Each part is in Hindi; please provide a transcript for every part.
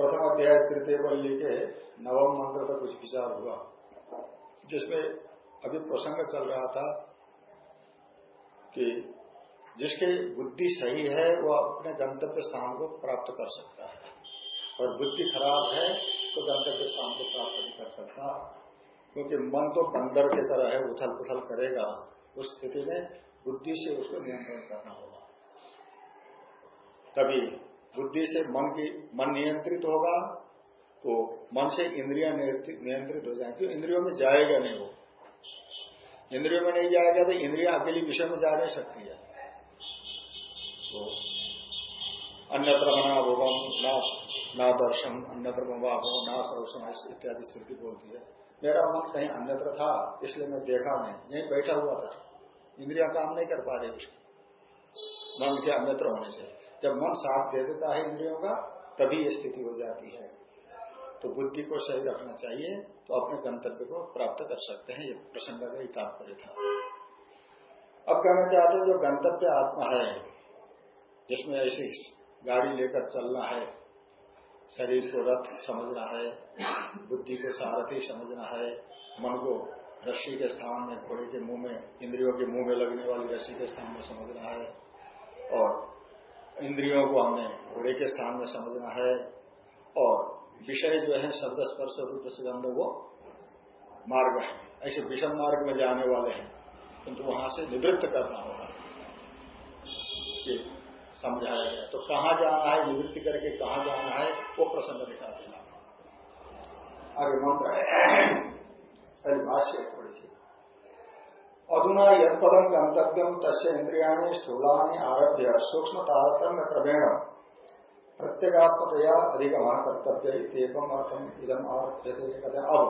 प्रथम अध्याय तृतीय वल्ली के नवम मंत्र तक कुछ विचार हुआ, जिसमें अभी प्रसंग चल रहा था कि जिसकी बुद्धि सही है वह अपने गंतव्य स्थान को प्राप्त कर सकता है। और बुद्धि खराब है तो गंतव्य स्थान को प्राप्त नहीं कर सकता, क्योंकि मन तो बंदर की तरह है उथल पुथल करेगा। उस स्थिति में बुद्धि से उसको नियंत्रण करना होगा। तभी बुद्धि से मन की, मन नियंत्रित होगा तो मन से इंद्रिया नियंत्रित हो जाएँगे। क्यों इंद्रियों में जाएगा नहीं वो। इंद्रियों में नहीं जाएगा तो इंद्रिया अकेली विषय में जा नहीं सकती है। तो अन्यत्र भोगम ना ना दर्शन, अन्यत्र हो ना सर्वसम इत्यादि स्थिति बोलती है। मेरा मन कहीं अन्यत्र था, इसलिए मैं देखा नहीं। यही बैठा हुआ था। इंद्रिया काम नहीं कर पा रही उसकी। मन के अन्यत्र होने से। जब मन साथ दे देता है इंद्रियों का, तभी ये स्थिति हो जाती है। तो बुद्धि को सही रखना चाहिए तो अपने गंतव्य को प्राप्त कर सकते हैं, ये प्रसंग का ही तात्पर्य था। अब कहना चाहते हैं, जो गंतव्य आत्मा है, जिसमें ऐसी गाड़ी लेकर चलना है, शरीर को रथ समझना है, बुद्धि को सारथी समझना है, मन को रस्सी के स्थान में, घोड़े के मुँह में, इंद्रियों के मुँह में लगने वाली रस्सी के स्थान में समझना है, और इंद्रियों को हमें घोड़े के स्थान में समझना है और विषय जो है शब्द स्पर्श रूप सुगंध वो मार्ग है। ऐसे विषम मार्ग में जाने वाले हैं, किंतु वहाँ से निवृत्त करना होगा ये समझाया गया। तो कहाँ जाना है, निवृत्ति करके कहाँ जाना है, वो प्रसंग दिखा देना। आगे मंत्र है। भाष्य थोड़ी सी। अधुना यद पदम गंतव्यम तस् इंद्रिया स्थूला आरभ्य सूक्ष्म तारतम्य क्रमेण प्रत्येगात्मतया अधिगम कर्तव्य अर्थम इदम आरभ्य अब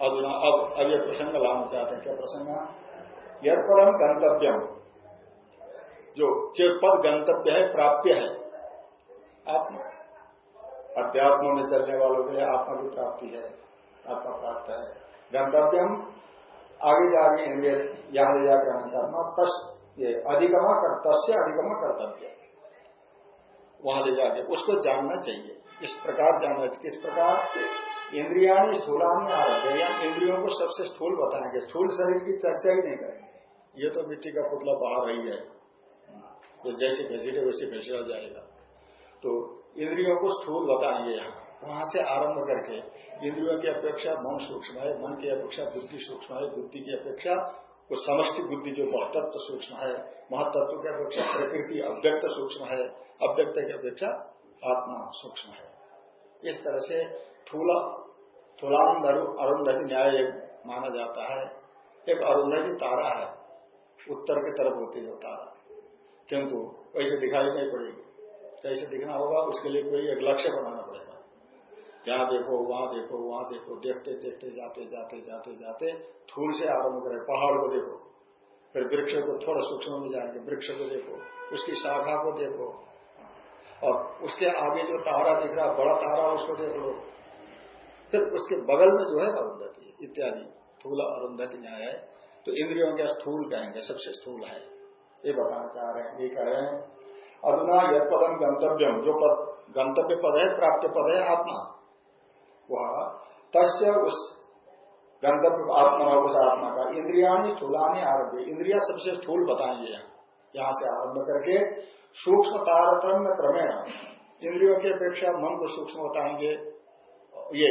अधुना अब अब ये प्रसंग लाना चाहते हैं क्या प्रसंग यद पदम गंतव्यम जो पद गंतव्य है, प्राप्य है, आत्मा, अध्यात्म में चलने वालों के लिए आत्मा की प्राप्ति है, आत्मा प्राप्त है। गंतव्यम आगे जाके इंद्रिय यहाँ ले जाकर करना, तस् ये अधिगमा कर, तस्य अधिगमा कर्तव्य। वहाँ ले जाके उसको जानना चाहिए। इस प्रकार जानना चाहिए। किस प्रकार? इंद्रिया स्थूलानी आरभ या इंद्रियों को सबसे स्थूल बताएँगे। स्थूल शरीर की चर्चा ही नहीं करेंगे। ये तो मिट्टी का पुतला बाहर रही है तो जैसे घसीटे वैसे घसीटा जाएगा। तो इंद्रियों को स्थूल बताएँगे यहाँ। वहाँ से आरंभ करके इंद्रियों की अपेक्षा, मन सूक्ष्म है, मन की अपेक्षा, बुद्धि सूक्ष्म है, बुद्धि की अपेक्षा, वो समष्टि बुद्धि जो महतत्व सूक्ष्म है महतत्व की अपेक्षा प्रकृति अव्यक्त सूक्ष्म है, अव्यक्त की अपेक्षा आत्मा सूक्ष्म है। इस तरह से थूला थूलानंद अरुंधति न्याय माना जाता है। एक अरुंधति तारा है, उत्तर की तरफ़ होती है तारा। किंतु वैसे दिखाई नहीं पड़ेगी। कैसे दिखना होगा, उसके लिए कोई एक लक्ष्य बनाना यहाँ देखो, वहाँ देखो वहाँ देखो, देखते देखते, जाते जाते जाते जाते थूल से आरंभ करें, पहाड़ को देखो। फिर वृक्ष को थोड़ा सूक्ष्म में जाएँगे, वृक्ष को देखो, उसकी शाखा को देखो। और उसके आगे जो तारा दिख रहा, बड़ा तारा, उसको देख लो। फिर उसके बगल में जो है अरुंधति, इत्यादि थूल अरुंधति न्याय है। तो इंद्रियों के स्थूल कहेंगे, सबसे स्थूल है। ये बताना चाह रहे हैं, ये कह रहे हैं। अरुणा यद पदम गंतव्यम जो पद, गंतव्य पद है, प्राप्त पद है, आत्मा। वह तस्य उस गंतव्य आत्मा उस आत्मा का इंद्रिया स्थूलानी आरभ्य। इंद्रिया सबसे स्थूल बताएँगे यहाँ। से आरंभ करके सूक्ष्म तारतम्य क्रमेण इंद्रियों की अपेक्षा मन को सूक्ष्म बताएँगे। ये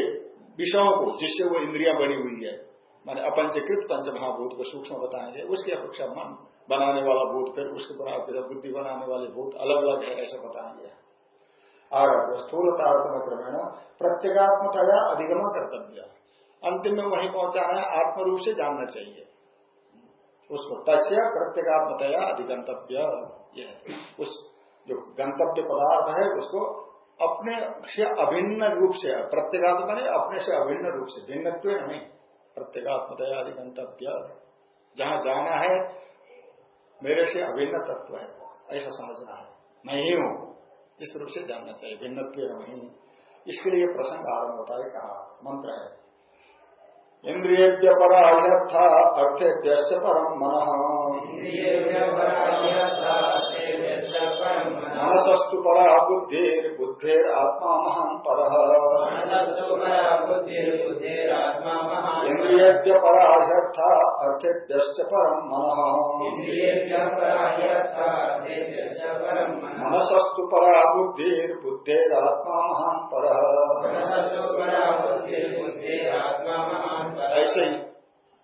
विषयों को, जिससे वो इंद्रिया बनी हुई है, माने अपंचकृत पंचमहाभूत को सूक्ष्म बताएँगे। उसकी अपेक्षा मन बनाने वाला भूत, फिर उसके बुद्धि बनाने वाले भूत अलग अलग है, ऐसे बताएँगे। आरभ्य स्थूल तारतम्य क्रमेण प्रत्येगात्मतया अधिगम कर्तव्य। अंतिम में वहीं पहुंचाना है आत्म रूप से जानना चाहिए। उसको तस्य प्रत्येगात्मतया अधिगंतव्य उस जो गंतव्य पदार्थ है, उसको अपने से अभिन्न रूप से प्रत्येगात्मा ने अपने से अभिन्न रूप से, भिन्नत्व नहीं प्रत्येगात्मतयादि गंतव्य जहाँ जाना है, मेरे से अभिन्न तत्व है, ऐसा समझना है। मैं ही हूँ। इस रूप से जानना चाहिए, भिन्नत्व नहीं। इसके लिए प्रसंग आरंभ होता है, कहा, मंत्र है। इंद्रिय पर अर्थेभ्य परम मन मनसस्तु परा बुद्धिर बुद्धिर आत्मा महान पर इंद्रिय परायर्थ अर्थेभ्य परम मन। मनसस्तु परा बुद्धिर बुद्धिर आत्मा महान पर ऐसे ही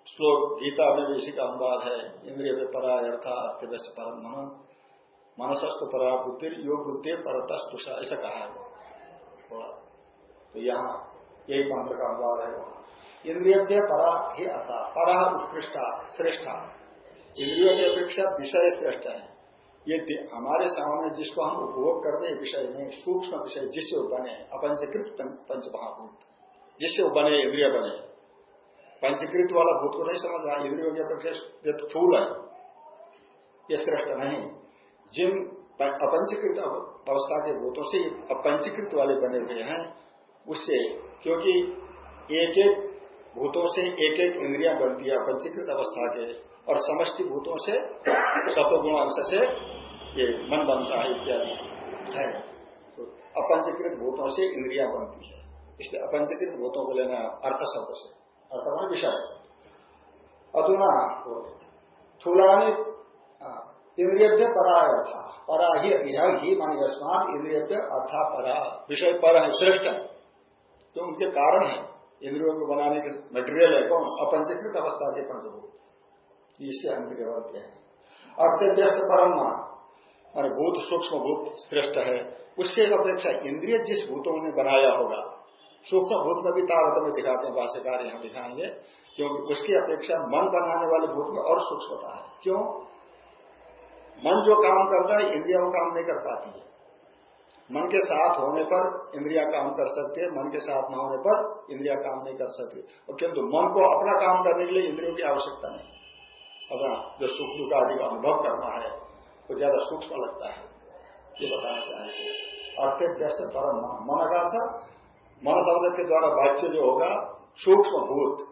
श्लोक गीता में भी इसी का अनुवाद है। इंद्रिय परा अर्था अर्थव्यस्त परम मनो। मनसस्त परा बुद्धि योग बुद्धि परतस्तुषा ऐसा कहा है। थोड़ा तो यहाँ, यही मंत्र का अनुवाद है वहाँ। इंद्रिय परा ही अर्था परा उत्कृष्टा, श्रेष्ठा। इंद्रियों की अपेक्षा विषय श्रेष्ठ है। ये हमारे सामने जिसको हम उपभोग करते हैं विषय में सूक्ष्म विषय, जिससे वो बने पंच महाभूत जिससे वो बने, इंद्रिय बने। पंचकृत वाला भूत को नहीं समझ रहा, इंद्रियों की अपेक्षा तो थूल है। ये श्रेष्ठ नहीं। जिन अपंचकृत अवस्था के भूतों से अपंचकृत वाले बने हुए हैं, उससे, क्योंकि एक एक भूतों से एक एक इंद्रिया बनती है अपंचीकृत अवस्था के, और समष्टि भूतों से सतोगुण अंश से ये मन बनता है इत्यादि है। तो अपंचीकृत भूतों से इंद्रिया बनती है। इसलिए अपंचीकृत भूतों को लेना अर्थ शब्द से अथवा विषय। अधुना, थूलानी इंद्रिय पराय था। परा ही यह ही मान यशमान इंद्रिय अर्था परा। विषय पर है, श्रेष्ठ तो उनके कारण है। इंद्रियों को बनाने के मटेरियल है कौन? अपंचीकृत अवस्था के पंचभूत इससे वर्ग है। अर्थव्यस्त परम मान भूत सूक्ष्म भूत श्रेष्ठ है। उससे अपेक्षा इंद्रिय जिस भूतों ने बनाया होगा, सूक्ष्म भूत में भी तारत में दिखाते हैं, भाष्यकार यहाँ दिखाएँगे, क्योंकि उसकी अपेक्षा मन बनाने वाले भूत में और सूक्ष्मता है। क्यों? मन जो काम करता है, इंद्रिया वो काम नहीं कर पाती है। मन के साथ होने पर इंद्रिया काम कर सकते हैं, मन के साथ न होने पर इंद्रिया काम नहीं कर सकती। और किंतु मन को अपना काम करने के लिए इंद्रियों की आवश्यकता नहीं। अपना जो सुख दुख आदि का अनुभव करना है, वो ज़्यादा सूक्ष्म लगता है। ये बताना चाहेंगे। अर्थ परम मन का अर्थ, मन शब्द के द्वारा वाच्य जो होगा, सूक्ष्म भूत,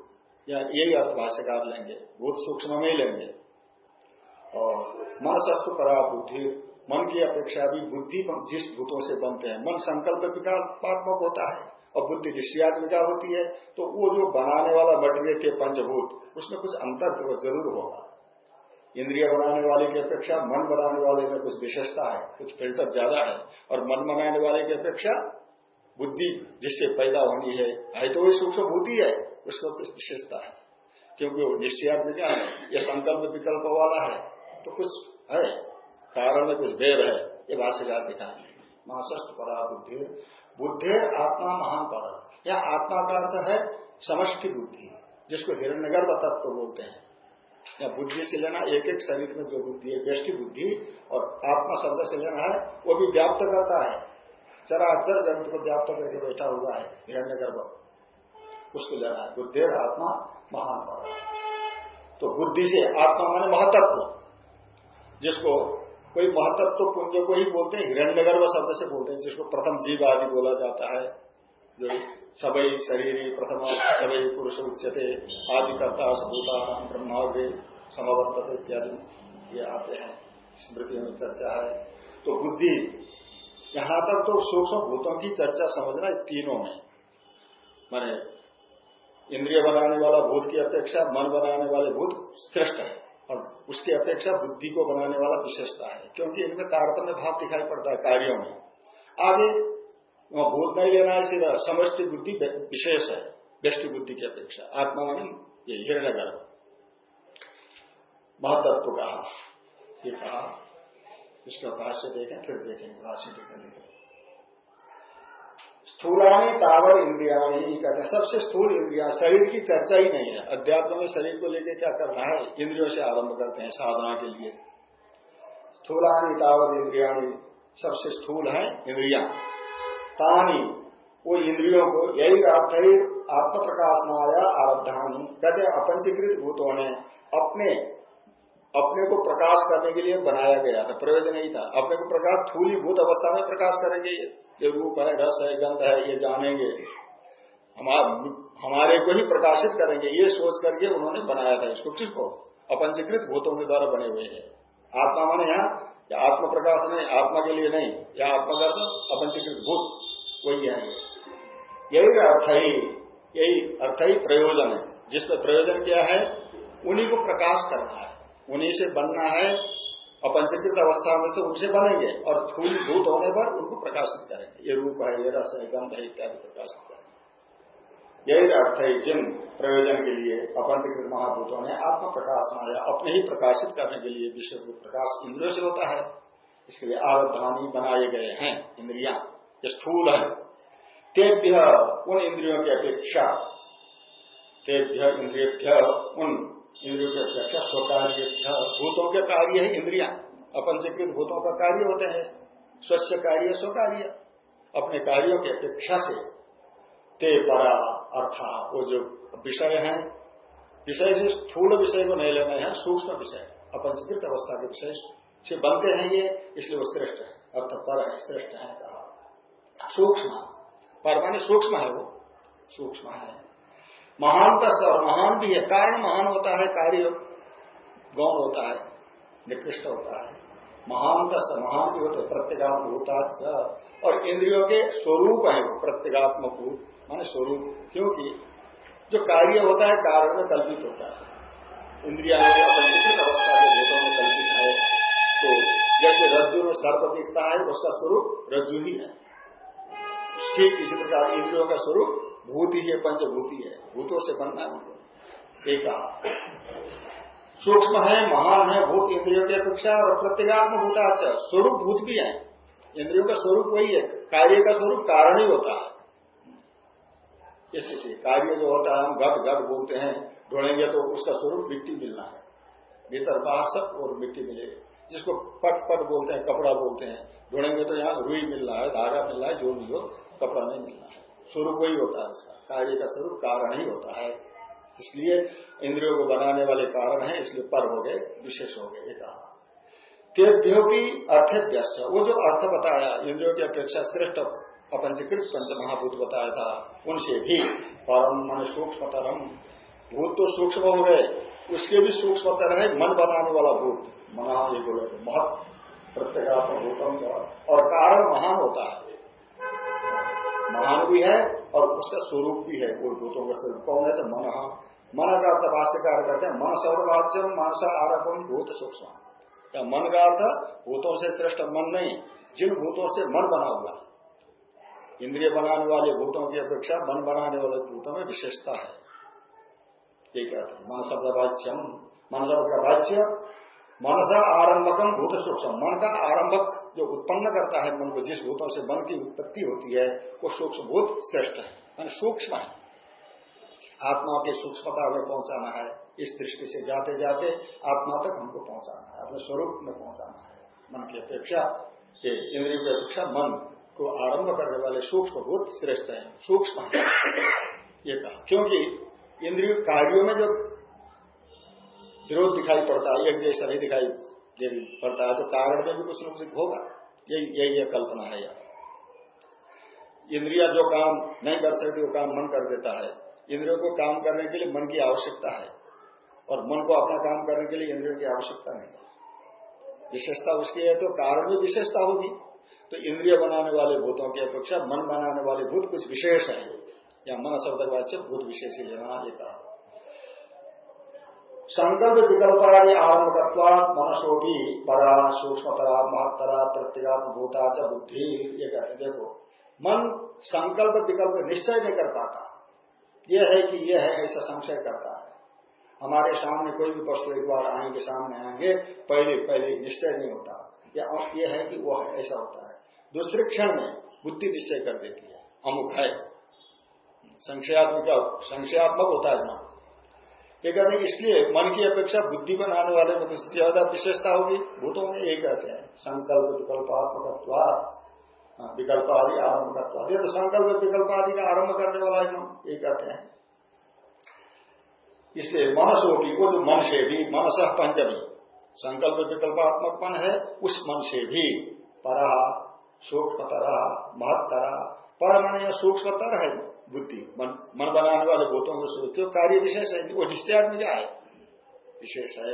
या यही अर्थ भाष्यकार लेंगे। भूत सूक्ष्म में ही लेंगे। और मन शस्त्र करा बुद्धि, मन की अपेक्षा भी बुद्धि जिस भूतों से बनते हैं। मन संकल्प विकासात्मक होता है और बुद्धि निश्चयात्मिका होती है। तो वो जो बनाने वाला मटेरियल के पंचभूत, उसमें कुछ अंतर तो ज़रूर होगा। इंद्रिय बनाने वाले की अपेक्षा, मन बनाने वाले में कुछ विशेषता है, कुछ फ़िल्टर ज़्यादा है। और मन बनाने वाले की अपेक्षा, बुद्धि जिससे पैदा होनी है है तो वही सूक्ष्म बुद्धि है, उसमें कुछ विशेषता है। क्योंकि वो निश्चयात्मक है, यह संकल्प विकल्प वाला है। तो कुछ है, कारण में कुछ भेद है, ये भाष्यकार दिखाएँगे महाशस्त परा बुद्धि बुद्धि आत्मा महान पर यह आत्मा का अर्थ है समष्टि बुद्धि, जिसको हिरण्यगर्भ तत्व बोलते हैं। या बुद्धि से लेना एक एक शरीर में जो बुद्धि है, व्यष्टि बुद्धि और आत्मा शब्द से लेना है, वो भी व्याप्त करता है। चराचर जगत को व्याप्त करके बैठा हुआ है हिरण्य गर्भ उसको लेना है बुद्धि आत्मा महान पर तो बुद्धि से आत्मा माने महतत्व। जिसको कोई महतत्व पुंज को ही बोलते हैं हिरण्यगर्भ शब्द से बोलते हैं, जिसको प्रथम जीव आदि बोला जाता है, जो सबई शरीर प्रथम सबई पुरुष उच्चते आदि करता सबूता ब्रह्मा वे समवर्त इत्यादि ये आते हैं। स्मृति में चर्चा है। तो बुद्धि, यहाँ तक तो सूक्ष्म भूतों की चर्चा समझना तीनों में। माने, इंद्रिय बनाने वाला भूत की अपेक्षा मन बनाने वाले भूत श्रेष्ठ है। और उसकी अपेक्षा बुद्धि को बनाने वाला विशेषता है, क्योंकि इनमें तारतम्य भाव दिखाई पड़ता है कार्यों में। आगे भूत नहीं लेना है सीधा, समष्टि बुद्धि विशेष है, व्यष्टि बुद्धि की अपेक्षा। आत्मा मानी ये हिरण्य गर्भ महतत्व कहा। ये कहा, इसका भाष्य देखें, फिर देखेंगे। भाष्य देखेंगे स्थूलानी तावर इंद्रियाणी कहते हैं। सबसे स्थूल इंद्रिया, शरीर की चर्चा ही नहीं है। अध्यात्म में शरीर को लेकर क्या करना है? इंद्रियों से आरंभ करते हैं साधना के लिए। स्थूलानी तावर इंद्रियाणी सबसे स्थूल है इंद्रिया। तानी, वो इंद्रियों को, यही अर्थ है आत्म प्रकाशनाया आरब्धानी। कहते अपंचीकृत भूतों ने अपने अपने को प्रकाश करने के लिए बनाया गया था, प्रयोजन नहीं था। अपने को प्रकाश थूली भूत अवस्था में प्रकाश करेंगे। ये रूप है, रस है, गंध है, ये जानेंगे। हमारे को ही प्रकाशित करेंगे, ये सोच करके उन्होंने बनाया था इसको। किसको? अपंचीकृत भूतों के द्वारा बने हुए हैं। आत्मा माने यहाँ, या आत्म प्रकाश नहीं आत्मा के लिए नहीं, या आत्मगर्भ अपंचीकृत भूत, वही है। यही अर्थ ही, यही अर्थ ही प्रयोजन है। जिसमें प्रयोजन क्या है? उन्हीं को प्रकाश करना है। उन्हीं से बनना है अपंचीकृत अवस्था में से उनसे बनेंगे और थूल भूत होने पर उनको प्रकाशित करेंगे। ये रूप है, ये रस है, गंध है, इत्यादि प्रकाशित करेंगे। यही अर्थ है जिन प्रयोजन के लिए अपंचीकृत महाभूतों ने आत्म प्रकाश माया अपने ही प्रकाशित करने के लिए विश्व को प्रकाश इंद्रियों से होता है। इसके लिए आरधानी बनाए गए हैं इंद्रिया स्थूल है। तेभ्य उन इंद्रियों की अपेक्षा, तेभ्य इंद्रियभ्य उन इंद्रियों की अपेक्षा स्वकार्य भूतों के कार्य है इंद्रिया। अपंचीकृत भूतों का कार्य होते हैं। स्वच्छ कार्य, स्वकार्य। अपने कार्यों की अपेक्षा से ते परा अर्था, वो जो विषय है, विषय से स्थूल विषय को नहीं लेना है, सूक्ष्म विषय। अपंचीकृत अवस्था के विषय से बनते हैं ये, इसलिए वो श्रेष्ठ है। अर्थ पर है, श्रेष्ठ है कहा। सूक्ष्म। पर माने सूक्ष्म है वो। सूक्ष्म है। महान का और महान भी है। कारण महान होता है, कार्य गौण होता है, निकृष्ट होता है। महान का महान भी होता है प्रत्येगात्म और इंद्रियों के स्वरूप है वो प्रत्येगात्मक भूत माने स्वरूप। क्योंकि जो कार्य होता है, कारण में कल्पित होता है। इंद्रिया अवस्था के भूतों में कल्पित है। तो जैसे रज्जु में सर्प दिखता है, उसका स्वरूप रज्जु ही है। ठीक इसी प्रकार इंद्रियों का स्वरूप भूति है, पंचभूति है। भूतों से बनना है एक सूक्ष्म है, महान है, भूत इंद्रियों की अपेक्षा और प्रत्येगात्म अच्छा स्वरूप भूत भी है। इंद्रियों का स्वरूप वही है। कार्य का स्वरूप कारण ही होता है। स्थिति कार्य जो होता है, हम घट घट बोलते हैं ढूंढेंगे तो उसका स्वरूप मिट्टी मिलना है। भीतर बाहर सब और मिट्टी मिले जिसको पट पट बोलते हैं, कपड़ा बोलते हैं ढूंढेंगे तो यहाँ रुई मिल रहा है, धागा मिल रहा है, जो भी हो, कपड़ा नहीं मिलना है। स्वरूप वही होता है उसका। कार्य का स्वरूप कारण ही होता है। इसलिए इंद्रियों को बनाने वाले कारण है, इसलिए पर हो गए, विशेष हो गए कहा। तेभ्यो की वो जो अर्थ बताया, इंद्रियों की अपेक्षा श्रेष्ठ अपंचीकृत पंच महाभूत बताया था, उनसे भी परम मन सूक्ष्मतरम। भूत तो सूक्ष्म हो गए, उसके भी सूक्ष्मतर है, मन बनाने वाला भूत। मना ये बोले बहुत प्रत्येगात्मक भूतम और कारण महान होता है। महान भी है और उसका स्वरूप भी है, कोई भूतों का स्वरूप। कौन है तो मन। मन का अर्थ भाष्यकार करते हैं, मन शब्दवाच्यम मानसा आरोपम भूत सूक्ष्म। मन का अर्थ, भूतों से श्रेष्ठ मन नहीं, जिन भूतों से मन बना हुआ इंद्रिय बनाने वाले भूतों की अपेक्षा मन बनाने वाले भूतों में विशेषता है। ये कहते मन शब्दवाच्यम मन शब्द का वाच्य मनसा आरंभकम भूत सूक्ष्म मन का आरंभक जो उत्पन्न करता है मन को, जिस भूतों से मन की उत्पत्ति होती है, वो सूक्ष्म भूत श्रेष्ठ है मान सूक्ष्म है। आत्मा के सूक्ष्मता में पहुंचाना है, इस दृष्टि से जाते जाते आत्मा तक हमको पहुंचाना है, अपने स्वरूप में पहुंचाना है। मन की अपेक्षा इंद्रियों की अपेक्षा मन को आरंभ करने वाले सूक्ष्म भूत श्रेष्ठ है, सूक्ष्म ये कहा। क्योंकि इंद्रिय कार्यों में जो विरोध दिखाई पड़ता है एक जैसा नहीं दिखाई यदि पड़ता है तो कारण में भी कुछ न कुछ होगा। यही यही है कल्पना है यार इंद्रिया जो काम नहीं कर सकती, वो काम मन कर देता है। इंद्रियों को काम करने के लिए मन की आवश्यकता है, और मन को अपना काम करने के लिए इंद्रियों की आवश्यकता नहीं है। विशेषता उसकी है तो कारण में विशेषता होगी। तो इंद्रिय बनाने वाले भूतों की अपेक्षा मन बनाने वाले भूत कुछ विशेष है। या मन शब्द से भूत विशेष ही लेना ये कहा संकल्प विकल्प विकल्पादि आरंभकत्वा मनसो भी परा, सूक्ष्मतरा, महत्तरा प्रत्येगात्म भूता च बुद्धि ये कहते देखो, मन संकल्प विकल्प निश्चय नहीं कर पाता। यह है कि यह है, ऐसा संशय करता है। हमारे सामने कोई भी वस्तु एक बार आएँगे, सामने आएँगे, पहले पहले निश्चय नहीं होता। यह है कि वह है, ऐसा होता है। दूसरे क्षण में बुद्धि निश्चय कर देती है। अमुक है। संशयात्मक संशयात्मक होता है ये कहते हैं इसलिए मन की अपेक्षा बुद्धि बनाने वाले में ज़्यादा विशेषता होगी। भूतों में यही कहते हैं संकल्प विकल्पात्मक हाँ, विकल्प आदि आरंभ करता ये तो संकल्प विकल्प आदि का आरंभ करने वाला है हम ये कहते हैं। इसलिए मनसो भी वो जो मन से भी मनस पंचमी संकल्प विकल्पात्मक मन है उस मन से भी परा सूक्ष्मतरा महत्तरा पर मन या सूक्ष्मतर है। बुद्धि। मन बनाने वाले भूतों को क्यों कार्य विशेष है वो निश्चयात्मिक है विशेष है।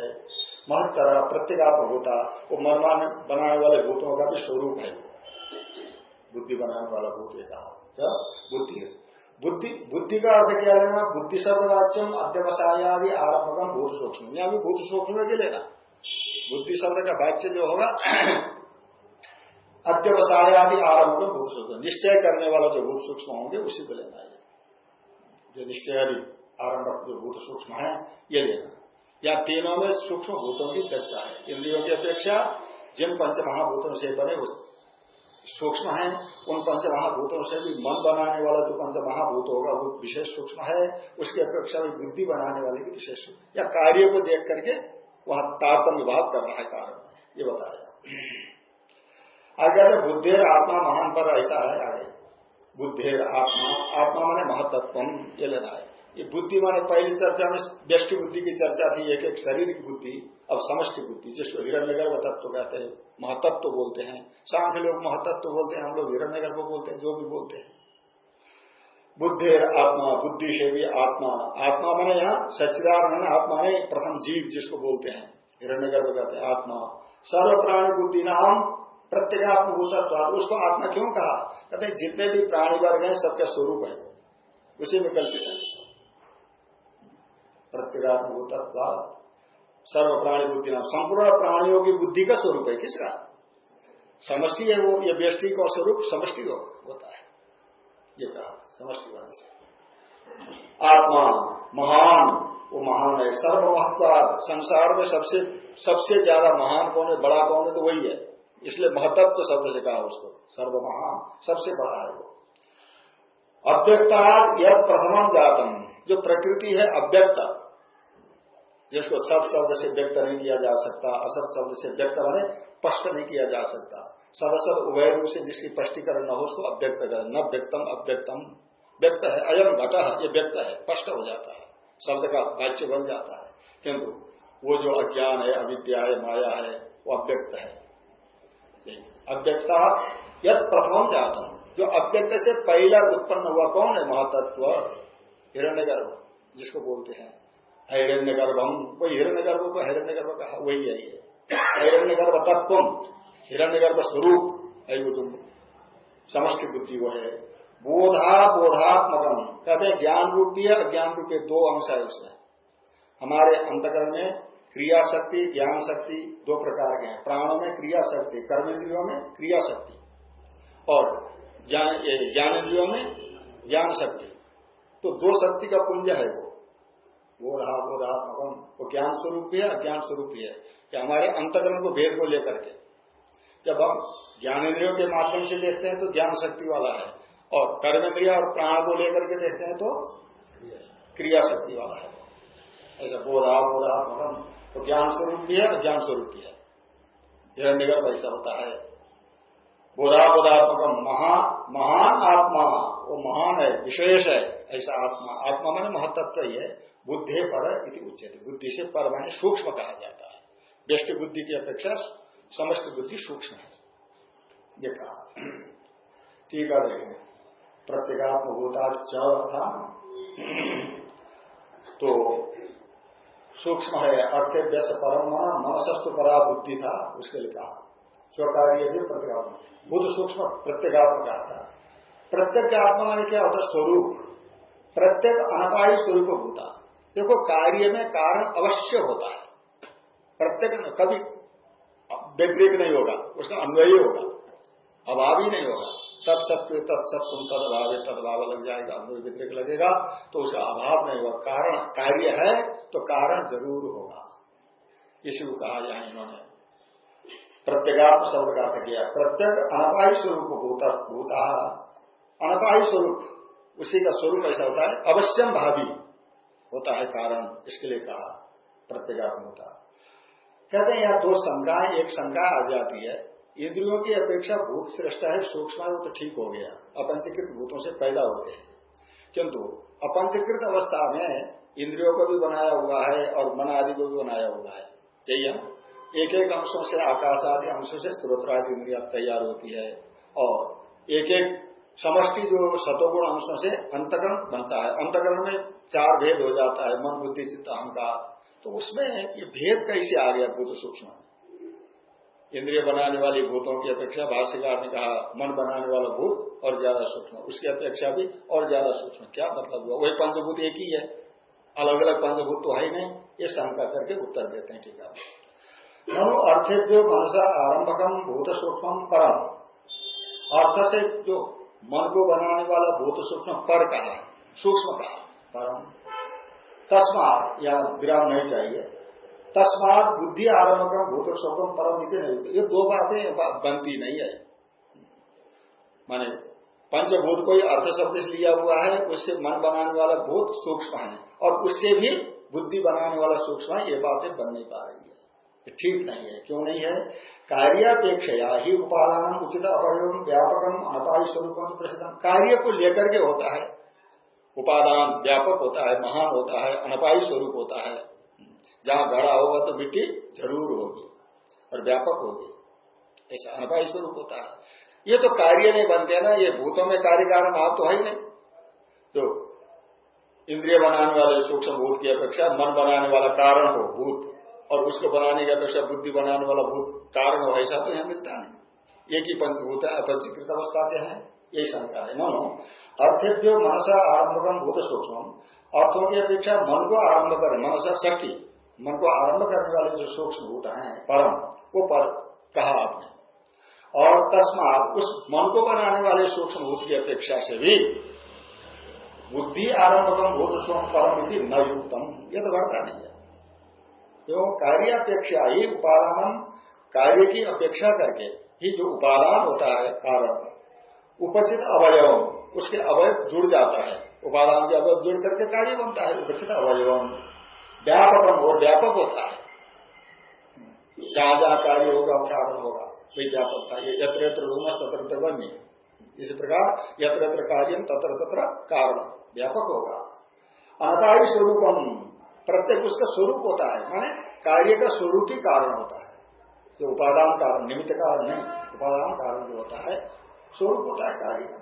महत्तरा प्रत्येगात्म होता वो मन बनाने वाले भूतों का भी स्वरूप है। बुद्धि बनाने वाला भूत कहा क्या? बुद्धि बुद्धि बुद्धि का अर्थ क्या लेना बुद्धि शब्द वाच्यम अध्यवसायादि आरंभकम भूत सूक्ष्म। भूत सूक्ष्म के लेना बुद्धि शब्द का वाच्य जो होगा अध्यवसायादि आरंभ में भूत सूक्ष्म निश्चय करने वाला जो भूत सूक्ष्म होंगे, उसी को लेना है। जो निश्चय आरंभ जो भूत सूक्ष्म है, ये लेना या तीनों में सूक्ष्म भूतों की चर्चा है। इंद्रियों की अपेक्षा जिन पंच महाभूतों से बने उस सूक्ष्म है। उन पंच महाभूतों से भी मन बनाने वाला जो पंच महाभूत होगा, वो विशेष सूक्ष्म है। उसकी अपेक्षा भी बुद्धि बनाने वाले की विशेष या कार्य को देख करके वहाँ तारतम्य कर रहा है कारण। ये बताया। आगे आगे बुद्धेर आत्मा महान पर ऐसा है, आगे। बुद्धेर आत्मा आत्मा माने महत्व ये लेना है। ये बुद्धि माने पहली चर्चा में व्यष्टि बुद्धि की चर्चा थी, एक एक शरीर की बुद्धि, अब समष्टि बुद्धि, जिसको हिरण्यगर्भ तत्व कहते हैं महतत्व बोलते हैं। सांख्य लोग महतत्व बोलते हैं, हम लोग हिरण्यगर्भ बोलते हैं, जो भी बोलते हैं। बुद्धेर आत्मा बुद्धि से भी आत्मा आत्मा माने यहाँ सच्चिदानंद आत्मा ने प्रथम जीव जिसको बोलते हैं, हिरण्यगर्भ कहते हैं, आत्मा। सर्व प्राणी बुद्धि नाम प्रत्येगात्म भूतत्व उसको आत्मा क्यों कहा? कहते जितने भी प्राणी वर्ग हैं सबका स्वरूप है। उसी में कल्पित है प्रत्येगात्म भूतत्व सर्व प्राणी बुद्धि नाम। संपूर्ण प्राणियों की बुद्धि का स्वरूप है। किसका? समष्टि है वो। ये व्यष्टि का स्वरूप समष्टि हो, होता है। ये कहा। समष्टि वर्ग से। आत्मा महान। वो महान है। सर्व महत्व संसार में सबसे सबसे ज़्यादा महान कौन है? बड़ा कौन है? तो वही है। इसलिए महतत्व शब्द से कहा उसको सर्वमहा सबसे बड़ा है वो। अव्यक्ताद यह प्रथम जातम, जो प्रकृति है अव्यक्त, जिसको सत शब्द से व्यक्त नहीं किया जा सकता, असत शब्द से व्यक्त माने स्पष्ट नहीं किया जा सकता। सदसद उभय रूप से जिसकी स्पष्टीकरण न हो, उसको अव्यक्त कर। न व्यक्तम, अव्यक्तम। व्यक्त है अयम घट, ये व्यक्त है, स्पष्ट हो जाता है। शब्द का वाच्य बन जाता है। किंतु वो जो अज्ञान है, अविद्या है, माया है, वो अव्यक्त है। अव्यक्ता, यद प्रथम जातम। जो अव्यक्त से पहला उत्पन्न हुआ कौन है? महातत्व हिरण्य गर्भ जिसको बोलते हैं। हिरण्य गर्भम कोई हिरण्य गर्भ को हिरण्य गर्भ कहा, वही है ये। हिरण्य गर्भ तत्व हिरण्य गर्भ स्वरूप, है वो तुम समष्टि बुद्धि वो है। बोधा, बोधात्मकम। कहते हैं ज्ञान रूप भी है, अज्ञान रूप दो अंश है उसमें। हमारे अंतकरण में क्रिया शक्ति ज्ञान शक्ति दो प्रकार के हैं। प्राणों में क्रिया शक्ति कर्मेंद्रियों में क्रिया शक्ति और ज्ञानेन्द्रियों में ज्ञान शक्ति तो दो शक्ति का पुंज है वो। वो रहा वो रहा भगवान। वो ज्ञान स्वरूप भी है, अज्ञान स्वरूप भी है। कि हमारे अंतकरण को भेद को लेकर के। जब हम ज्ञानेन्द्रियों के माध्यम से देखते हैं तो ज्ञान शक्ति वाला है। और कर्मेंद्रिया और प्राण को लेकर के देखते हैं तो क्रिया शक्ति वाला है। ऐसा बोधा बोधा भगवान। तो ज्ञान स्वरूप भी है, अज्ञान स्वरूप भी है। हिरण्यगर्भ ऐसा होता है। बोधा बोधात्मक महा, महान आत्मा। वो महान है, विशेष है, ऐसा आत्मा। आत्मा माने महत्व ही है, बुद्धि पर इति उचित बुद्धि से पर मैंने सूक्ष्म कहा जाता है। व्यष्टि बुद्धि की अपेक्षा समस्त बुद्धि सूक्ष्म है। ये कहा। ठीक है, देखें। प्रत्येगात्म होता था तो सूक्ष्म है अर्थ व्यस परम मनसस्तु परा बुद्धि था, उसके लिए कहा। स्वकार्य भी प्रत्येगात्मा बुद्ध सूक्ष्म प्रत्येगात्मा कहा था प्रत्येक आत्मा माने क्या होता स्वरूप। प्रत्येक अनपाई स्वरूप होता देखो, कार्य में कारण अवश्य होता है। प्रत्येक कभी व्यतिरिक नहीं होगा, उसका अन्वयी होगा। अभाव ही नहीं होगा। तत्सत्व तत्सत्व तदभाव तदभाव लग जाएगा अन्वय व्यतिरिक लगेगा तो उसका अभाव नहीं होगा कारण, कार्य है तो कारण ज़रूर होगा। इसी को कहा जाए इन्होंने प्रत्येगात्म शब्द का अर्थ किया। प्रत्येक अनपाई स्वरूप भूता अनपाई स्वरूप, उसी का स्वरूप ऐसा होता है अवश्यम भावी होता है कारण, इसके लिए कहा, प्रत्येगात्म होता कहते हैं, यहाँ दो शंकाएँ एक शंका आ जाती है इंद्रियों की अपेक्षा भूत श्रेष्ठ है सूक्ष्म वो तो ठीक हो गया, अपंचीकृत भूतों से पैदा होते हैं किंतु अपंचीकृत अवस्था में इंद्रियों को भी बनाया हुआ है और मन आदि को भी बनाया हुआ है। यही है एक एक अंशों से आकाश आदि अंशों से स्रोत्रादि इंद्रिया तैयार होती है और एक एक समष्टि जो सतोगुण अंशों से अंतकरण बनता है। अंतकरण में चार भेद हो जाता है, मन, बुद्धि, चित्त, अहंकार। तो उसमें ये भेद कैसे आ गया भूत सूक्ष्म? इंद्रिय बनाने वाली भूतों की अपेक्षा भाष्यकार ने कहा, मन बनाने वाला भूत और ज़्यादा सूक्ष्म, उसकी अपेक्षा भी और ज़्यादा सूक्ष्म। क्या मतलब हुआ? वही पंचभूत एक ही है। अलग अलग पंचभूत तो है ही नहीं। ये शंका करके उत्तर देते हैं, ठीक है? ननु अर्थेभ्यो मनसा आरंभकम भूत सूक्ष्म परम। अर्थ से जो मन को बनाने वाला भूत सूक्ष्म पर कहा, सूक्ष्म कहा, परम। तस्मात, या विराम नहीं चाहिए। तस्मात बुद्धि आरंभ कर भूत स्वप्न परम इतने नहीं ये दो बातें बनती नहीं है। माने पंचभूत कोई अर्थ शब्द से लिया हुआ है, उससे मन बनाने वाला भूत सूक्ष्म है, और उससे भी बुद्धि बनाने वाला सूक्ष्म है, ये बातें बन नहीं पा रही है। ठीक नहीं है। क्यों नहीं है? कार्यापेक्षा ही उपादान उचित अपरिम व्यापकम अनपाय स्वरूप प्रसिद्ध कार्य को लेकर के होता है। उपादान व्यापक होता है, महान होता है, अनपायी स्वरूप होता है। जहाँ घड़ा होगा तो मिट्टी ज़रूर होगी और व्यापक होगी। ऐसा अनपाई स्वरूप होता है। ये तो कार्य नहीं बनते ना, ये भूतों में कार्य कारण भाव तो है ही नहीं। तो इंद्रिय बनाने वाले, सूक्ष्म भूत की अपेक्षा मन बनाने वाला कारण हो भूत, और उसको बनाने की अपेक्षा बुद्धि बनाने वाला भूत कारण हो, ऐसा तो यहाँ मिलता नहीं। एक ही पंचभूत है अपंचीकृत अवस्था के हैं, यही शंका है। नो अर्थेभ्यो मनसा आरंभकम भूत सूक्ष्म अर्थों की अपेक्षा मन को आरंभ करें, मनसा ष्ठी मन को आरंभ करने वाले जो सूक्ष्म भूत हैं, परम, वो पर कहा आपने। और तस्मात उस मन को बनाने वाले सूक्ष्म भूत की अपेक्षा से भी बुद्धि आरंभकम भूत स्वयं परम इति न युक्तम। ये तो बढ़ता नहीं है। क्यों? कार्यापेक्षा ही उपादान कार्य की अपेक्षा करके ही जो उपादान होता है, कारण, उपचित अवयव उसके अवयव जुड़ जाता है। उपादान के अवयव जुड़ करके कार्य बनता है, उपचित अवयव व्यापक और व्यापक होता है। जहाँ जहाँ कार्य होगा कारण होगा, वही व्यापक था। ये यत्र यत्र रूमस तत्र बन्य इसी प्रकार यत्र यत्र कार्य तत्र तत्र कारण। व्यापक होगा। अनपायी स्वरूपम। प्रत्येक उसका स्वरूप होता है। माने कार्य का स्वरूप ही कारण होता है। जो उपादान कारण, निमित्त कारण नहीं, उपादान कारण जो होता है, स्वरूप होता है कार्य का।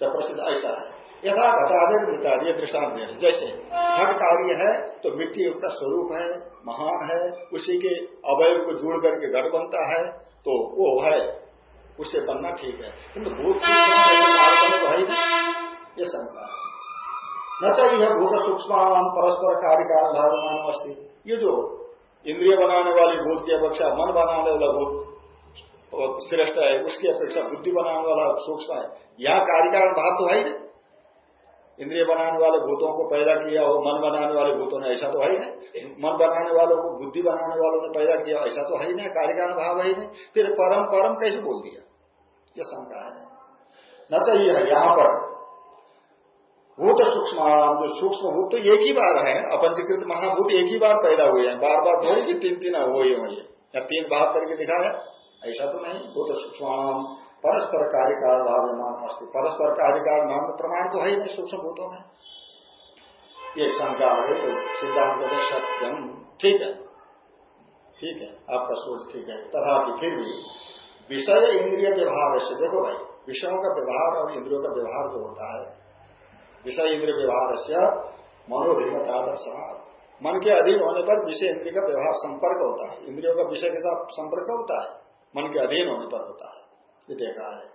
जब प्रसिद्ध ऐसा है। यथा घटादेर मृतादि ये दृष्टांत दे जैसे घट कार्य है तो मिट्टी उसका स्वरूप है, महान है, उसी के अवयव को जुड़ करके घट बनता है तो वो है उससे बनना ठीक है। किंतु भूत सूक्ष्म भाई ये शंका न चाहिए भूत सूक्ष्म परस्पर कार्य कारण धारण अस्थि ये जो इंद्रिय बनाने वाली भूत की अपेक्षा, मन बनाने वाला भूत श्रेष्ठ है, उसकी अपेक्षा बुद्धि बनाने वाला सूक्ष्म है, यह कार्य कारण भाव तो है ही नहीं। इंद्रिय बनाने वाले भूतों को पैदा किया हो, मन बनाने वाले भूतों ने, ऐसा तो है ही नहीं। मन बनाने वालों को, बुद्धि बनाने वालों ने पैदा किया ऐसा तो है ही नहीं कार्यकारण भाव है ही नहीं। फिर परम परम कैसे बोल दिया? यह शंका है। न चाहिए है, यहाँ पर भूत सूक्ष्म जो सूक्ष्म भूत तो एक ही बार है, अपंजीकृत महाभूत एक ही बार पैदा हुए हैं। बार बार थोड़ी तीन तीन हुए हुए या तीन बार करके दिखाया ऐसा तो नहीं। भूत सूक्ष्म परस्पर कार्य कारण भाव मान अस्थि परस्पर कार्य कारण नाम प्रमाण तो है ही नहीं सूक्ष्म भूतों में। ये शंका है तो सिद्धांत कहते सत्यम। ठीक है। ठीक है। आपका सोच ठीक है। तथापि फिर भी विषय इंद्रिय व्यवहार से, देखो भाई, विषयों का व्यवहार और इंद्रियों का व्यवहार जो होता है, विषय इंद्रिय व्यवहार से मनोभिमता दर्शनार्थ मन के अधीन होने पर विषय इंद्रिय का व्यवहार संपर्क होता है। इंद्रियों का विषय के साथ संपर्क होता है। मन के अधीन होने पर होता है। ये देखा है।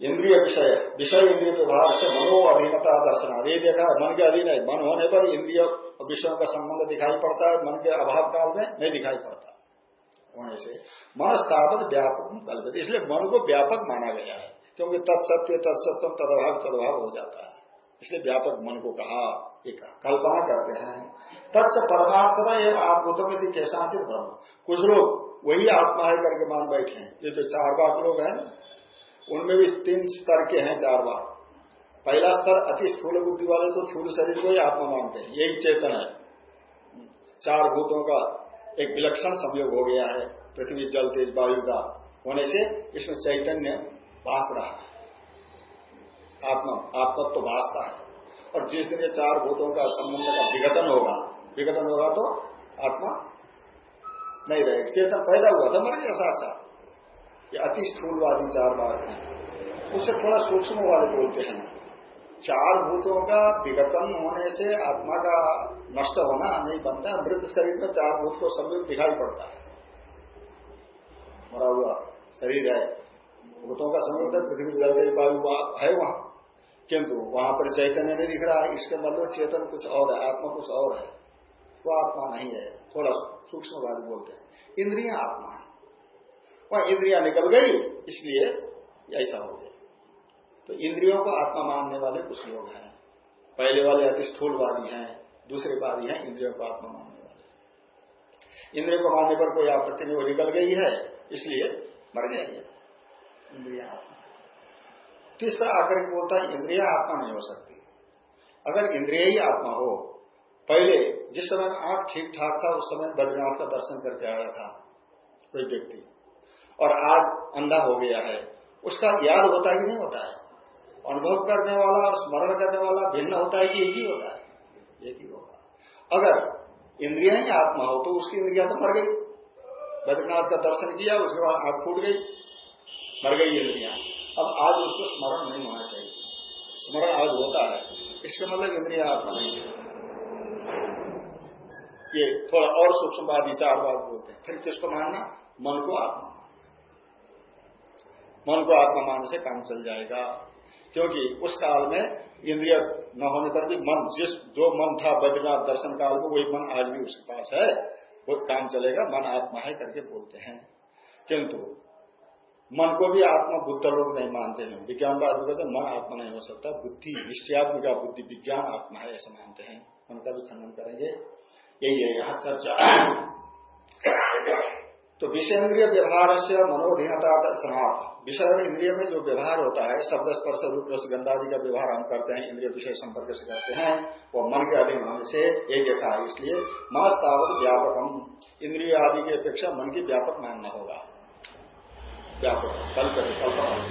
इंद्रिय विषय विषय इंद्रिय व्यवहार से मनो अधीनता दर्शन ये देखा है, मन के अधीन है। मन होने पर इंद्रिय विषयों का संबंध दिखाई पड़ता है, मन के अभाव काल में नहीं दिखाई पड़ता। होने से मन स्थापित व्यापक कल्पित इसलिए मन को व्यापक माना गया है, क्योंकि तत्सत्य तत्सत्यम तदभाव तदभाव हो जाता है। इसलिए व्यापक मन को कहा एक कल्पना करते हैं। तत्स परमार्थता एवं आत्मोत्तम कैसा ब्रह्म। कुछ लोग वही आत्मा है करके मान बैठे हैं। ये जो चार बाग लोग हैं। उनमें भी तीन स्तर के हैं चार बाग पहला स्तर अति स्थूल बुद्धि वाले तो स्थूल शरीर को ही आत्मा मानते हैं। यही चेतन है। चार भूतों का एक विलक्षण संयोग हो गया है। पृथ्वी, जल, तेज, वायु का। होने से इसमें चैतन्य भाष रहा है। आत्मा आत्मा तो भाषता है। और जिस दिन ये चार भूतों का संबंध का विघटन होगा विघटन होगा तो आत्मा नहीं रहेगा चेतन पैदा हुआ था, मर गया साथ साथ। ये अति स्थूलवादी चार बात है। उससे थोड़ा सूक्ष्म वाले बोलते हैं। चार भूतों का विघटन होने से आत्मा का नष्ट होना नहीं बनता मृत शरीर में चार भूत को सब दिखाई पड़ता है। मरा हुआ शरीर है। भूतों का समय होता है, पृथ्वी जल गई वायु है वहाँ। किंतु वहाँ पर चैतन्य नहीं दिख रहा है। इसके मतलब चेतन कुछ और है, आत्मा कुछ और है। वो आत्मा नहीं है। थोड़ा सूक्ष्म बात बोलते हैं। इंद्रिया आत्मा है। वह इंद्रिया निकल गई, इसलिए ऐसा हो गया। तो इंद्रियों को आत्मा मानने वाले कुछ लोग हैं। पहले वाले अति स्थूलवादी हैं, दूसरे वादी हैं, इंद्रियों को आत्मा मानने वाले इंद्रियों को मानने पर कोई आपत्ति नहीं, वो निकल गई है, इसलिए मर गया इंद्रिया आत्मा तीसरा आकर बोलता है, इंद्रिया आत्मा नहीं हो सकती। अगर इंद्रिय ही आत्मा हो पहले जिस समय आँख ठीक ठाक था, उस समय बद्रीनाथ का दर्शन करके आया था कोई व्यक्ति। और आज अंधा हो गया है। उसका याद होता है कि नहीं होता है। अनुभव करने वाला और स्मरण करने वाला भिन्न होता है कि एक ही होता है? एक ही होगा। अगर इंद्रिया ही आत्मा हो तो उसकी इंद्रिया तो मर गई। बद्रीनाथ का दर्शन किया, उसके बाद आँख फूट गई। मर गई इंद्रिया। अब आज उसको स्मरण नहीं होना चाहिए। स्मरण आज होता है। इसका मतलब इंद्रिया आत्मा नहीं है। ये थोड़ा और सूक्ष्म बात विचार बात बोलते हैं। फिर किसको मानना मन को आत्मा मानना। मन को आत्मा मानने से काम चल जाएगा। क्योंकि उस काल में इंद्रिय न होने पर भी मन, जिस जो मन था बद्रीनाथ दर्शन काल में, वही मन आज भी उसके पास है। वो काम चलेगा, मन आत्मा है करके बोलते हैं। किंतु मन को भी आत्मा बुद्ध लोग नहीं मानते हैं। विज्ञान का कहते मन आत्मा नहीं हो सकता। बुद्धि, निश्चयात्मिका बुद्धि, विज्ञान आत्मा है, ऐसा मानते हैं। मन का भी खंडन करेंगे। यही है यहाँ चर्चा। तो विषेन्द्रिय व्यवहार से मनोधीनता दर्शनाथ विषय इंद्रिय में जो व्यवहार होता है, शब्द स्पर्श, रूप रस गंधादि का व्यवहार हम करते हैं, इंद्रिय विषय संपर्क से करते हैं, वो मन के अधीन होने से एक देखा है। इसलिए मास तावत व्यापकम। इंद्रिय आदि की अपेक्षा मन की व्यापक मानना होगा। व्यापक कल्पना।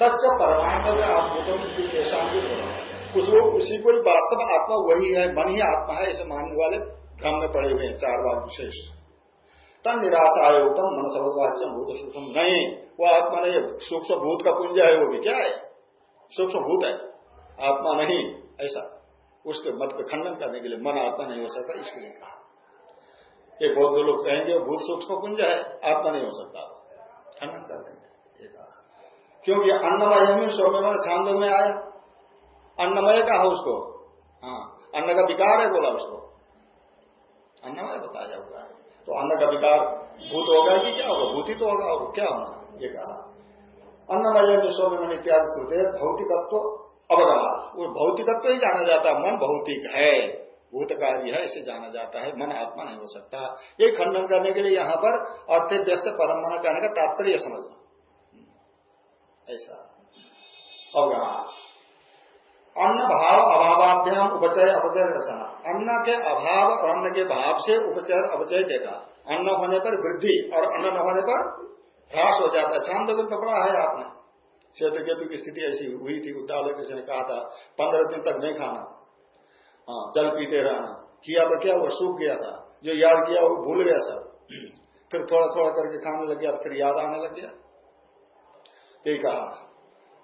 तत्व परमाणु में आत्मतम कैसा उसको, उसी को वास्तव आत्मा वही है, मन ही आत्मा है ऐसे मानने वाले भ्रम में पड़े हुए हैं, चार बार विशेष। तन निराशा उत्तम मन सर्ववाच्य भूत सूक्ष्म। नहीं, वो आत्मा नहीं सूक्ष्म भूत का पुंज है वो भी। क्या है? सूक्ष्म भूत है। आत्मा नहीं, ऐसा। उसके मत का खंडन करने के लिए मन आत्मा नहीं हो सकता, इसके लिए कहा। ये बहुत लोग कहेंगे, भूत सूक्ष्म पुंज है, आत्मा नहीं हो सकता। खंडन कर देंगे क्योंकि अन्नमय में मन छांद में आया। अन्नमय कहा उसको? हाँ अन्न का विकार है बोला उसको। अन्नमय बताया हुआ है। तो अन्न का विकार भूत होगा कि क्या होगा? भूति तो होगा और क्या होना ये कहा। अन्नमय विश्व में इत्यादि श्रुते भौतिकत्व अवगमात वो भौतिकत्व ही जाना जाता है। मन भौतिक है। भूत भूतकारी है, इसे जाना जाता है। मन आत्मा नहीं हो सकता। ये खंडन करने के लिए यहाँ पर अर्थ व्यस्त परम मन कहने का तात्पर्य समझना। ऐसा। अवगमात अन्न भाव अभावाभ्याम उपचय, अपचय रचना। अन्न के अभाव और अन्न के भाव से उपचय, अपचय देखा अन्न होने पर वृद्धि और अन्न न होने पर ह्रास हो जाता है। छांद को पकड़ा है आपने। क्षेत्र केतु की स्थिति ऐसी हुई थी उद्दालय किसी ने कहा था, पंद्रह दिन तक नहीं खाना। हाँ जल पीते रहना। किया तो क्या, वो सूख गया था। जो याद किया, वो भूल गया सब। फिर थोड़ा थोड़ा करके खाने लग गया, फिर याद आने लग गया। यही कहा।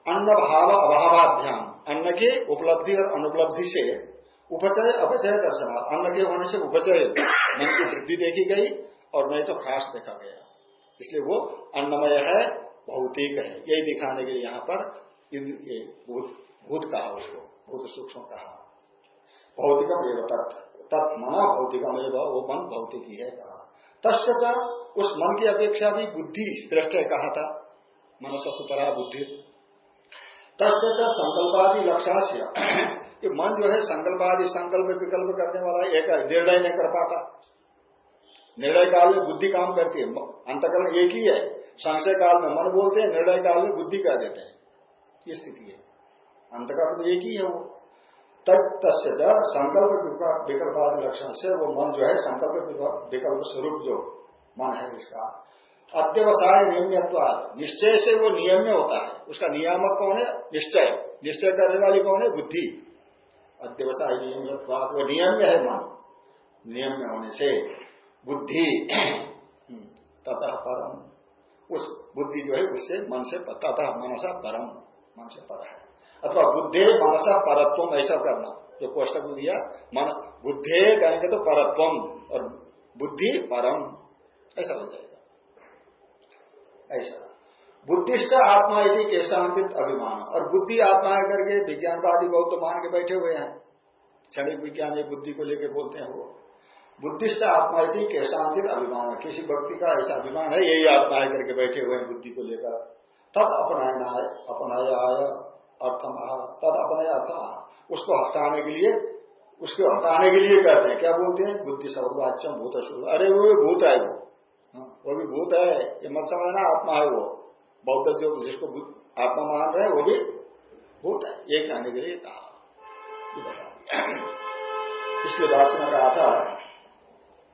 अन्न भाव अभावाभ्याम अन्न की उपलब्धि और अनुपलब्धि से उपचय, अपचय दर्शन अन्न के होने से उपचय। मन की वृद्धि देखी गई और नहीं तो खास देखा गया। इसलिए वो अन्नमय है, भौतिक है। यही दिखाने के लिए यहाँ पर भूत भूत कहा उसको, भूत सूक्ष्म कहा। भौतिकम एवं तत्। मना भौतिकम वो मन भौतिक ही है कहा। तस्य उस मन की अपेक्षा भी बुद्धि, श्रेष्ठ कहा था। मन परा बुद्धि। तस्य संकल्पादि लक्ष्य ये मन जो है संकल्पादि, संकल्प, विकल्प करने वाला एक निर्णय नहीं कर पाता। निर्णय काल में बुद्धि काम करती है। अंतकरण एक ही है। संशय काल में मन बोलते हैं, निर्णय काल में बुद्धि कह देते हैं। ये स्थिति है। अंतकरण तो एक ही है वो। तब तत्स्य संकल्प विकल्पादि लक्षण से वो मन जो है संकल्प विकल्प स्वरूप जो मन है, इसका अध्यवसाय नियम्यत्वाद निश्चय से वो नियम्य होता है। उसका नियामक कौन है? निश्चय। निश्चय करने वाली कौन है? बुद्धि। अध्यवसाय नियम्यत्वाद वो नियम्य है मन। नियम्य होने से बुद्धि तथा परम। उस बुद्धि जो है, उससे मन से तथा मनसा परम। मन से पर है। अथवा बुद्धे मनसा परत्व ऐसा करना। जो कोष्टक दिया, मन बुद्धे कहेंगे तो परत्वम और बुद्धि परम। ऐसा हो जाएगा। ऐसा। बुद्धिश्च आत्मा यदि केशांकित अभिमान। और बुद्धि आत्मा करके विज्ञानवादी बहुत तो मान के बैठे हुए हैं। क्षणिक विज्ञान बुद्धि को लेकर बोलते हैं वो। बुद्धिश्च आत्मा यदि केशांकित अभिमान। किसी व्यक्ति का ऐसा अभिमान है यही आत्मा है करके बैठे हुए हैं बुद्धि को लेकर। तद अपनाया अपनाया अर्थम। तद अपनाया अर्थम। उसको हटाने के लिए उसको हटाने के लिए कहते हैं। क्या बोलते हैं? बुद्धि शब्दवाच्यम भूत अरे वो भूत हाँ, वो भी भूत है, ये मत समझना, आत्मा है वो। बौद्ध जो जिसको आत्मा मान रहे वो भी भूत है। ये कहने के लिए कहा। इसलिए भाषण में कहा था,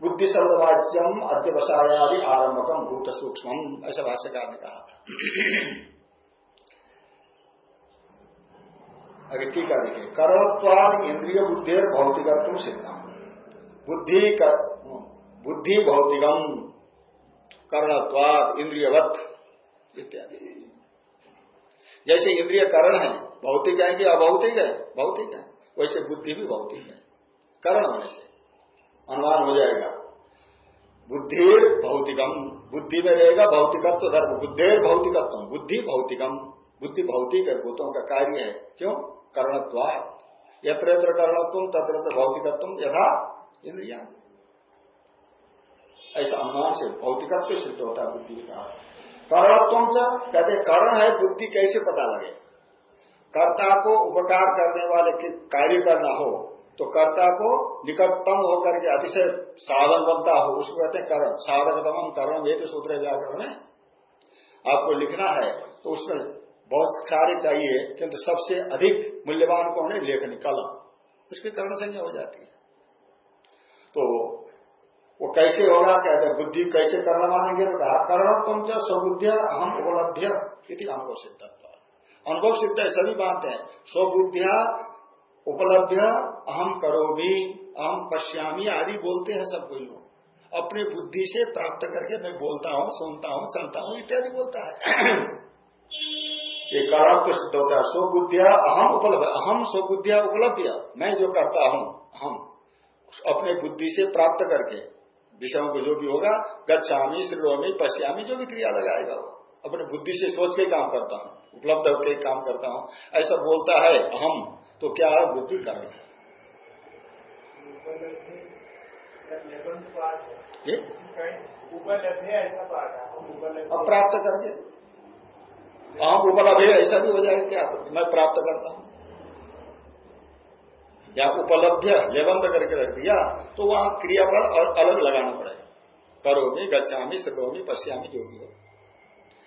बुद्धि शब्दवाच्यम अध्यवसायादि आरंभकम भूत सूक्ष्म ऐसा भाष्यकार ने कहा था। अगर ठीक है, देखिए, कर्मत्वाद इंद्रिय बुद्धि भौतिकत्व सिद्धम बुद्धि बुद्धि भौतिकम। कर्णत्वाद, इंद्रियवत इत्यादि। जैसे इंद्रिय करण है, भौतिक है कि अभौतिक है, भौतिक है। वैसे बुद्धि भी भौतिक है। करण होने से अनुमान हो जाएगा। बुद्धि भौतिकम। बुद्धि में रहेगा भौतिकत्व धर्म। बुद्धेर भौतिकत्व बुद्धि भौतिकम। बुद्धि भौतिक है, भूतों का कार्य है। क्यों? करणत्वाद। यत्र यत्र करणत्व तत्र भौतिकत्व यथा इंद्रिया ऐसा अनुमान से, भौतिकत्व सिद्ध होता है बुद्धि का। करणत्व से? कहते कर्ण है बुद्धि कैसे पता लगे? कर्ता को उपकार करने वाले के कार्य करना हो तो कर्ता को निकटतम होकर के अतिशय साधन बनता हो, उसको कहते हैं करण। साधकतम करण वेद सूत्र व्याकरण में आपको लिखना है तो उसमें बहुत सारे चाहिए, किंतु सबसे अधिक मूल्यवान कौन है लेखनी, कलम। उसकी कर्ण संज्ञा हो जाती है। तो कैसे होगा, कहते बुद्धि कैसे करना मानेंगे तो कहा कर्ण तुम च स्वबुद्धिया अहम उपलब्ध इति अनुभव सिद्ध अनुभव सिद्ध है, सभी बात है। स्वबुद्धिया उपलब्ध अहम करोमी अहम पश्यामी, आदि बोलते हैं सब कोई लोग। अपनी बुद्धि से प्राप्त करके मैं बोलता हूँ, सुनता हूँ, चलता हूँ, इत्यादि बोलता है। ये कारण तो सिद्ध होता है। स्वबुद्धिया अहम उपलब्ध अहम स्वबुद्धिया उपलब्ध मैं जो करता हूँ हम अपने बुद्धि से प्राप्त करके विषयों को जो भी होगा गच्छामी श्रीरोमी पश्यामी जो भी क्रिया लगाएगा वो। अपने बुद्धि से सोच के काम करता हूँ उपलब्ध होकर काम करता हूँ। ऐसा बोलता है अहम तो क्या है? बुद्धि कर्म अब प्राप्त करके। अहम उपलब्ध है ऐसा भी हो जाएगा क्या? मैं प्राप्त करता हूँ। या उपलब्ध लेबंध करके रख दिया तो वहाँ क्रियापद और अलग लगाना पड़ेगा। करोमी, गच्छामी सकोमी पश्यामी जो भी हो।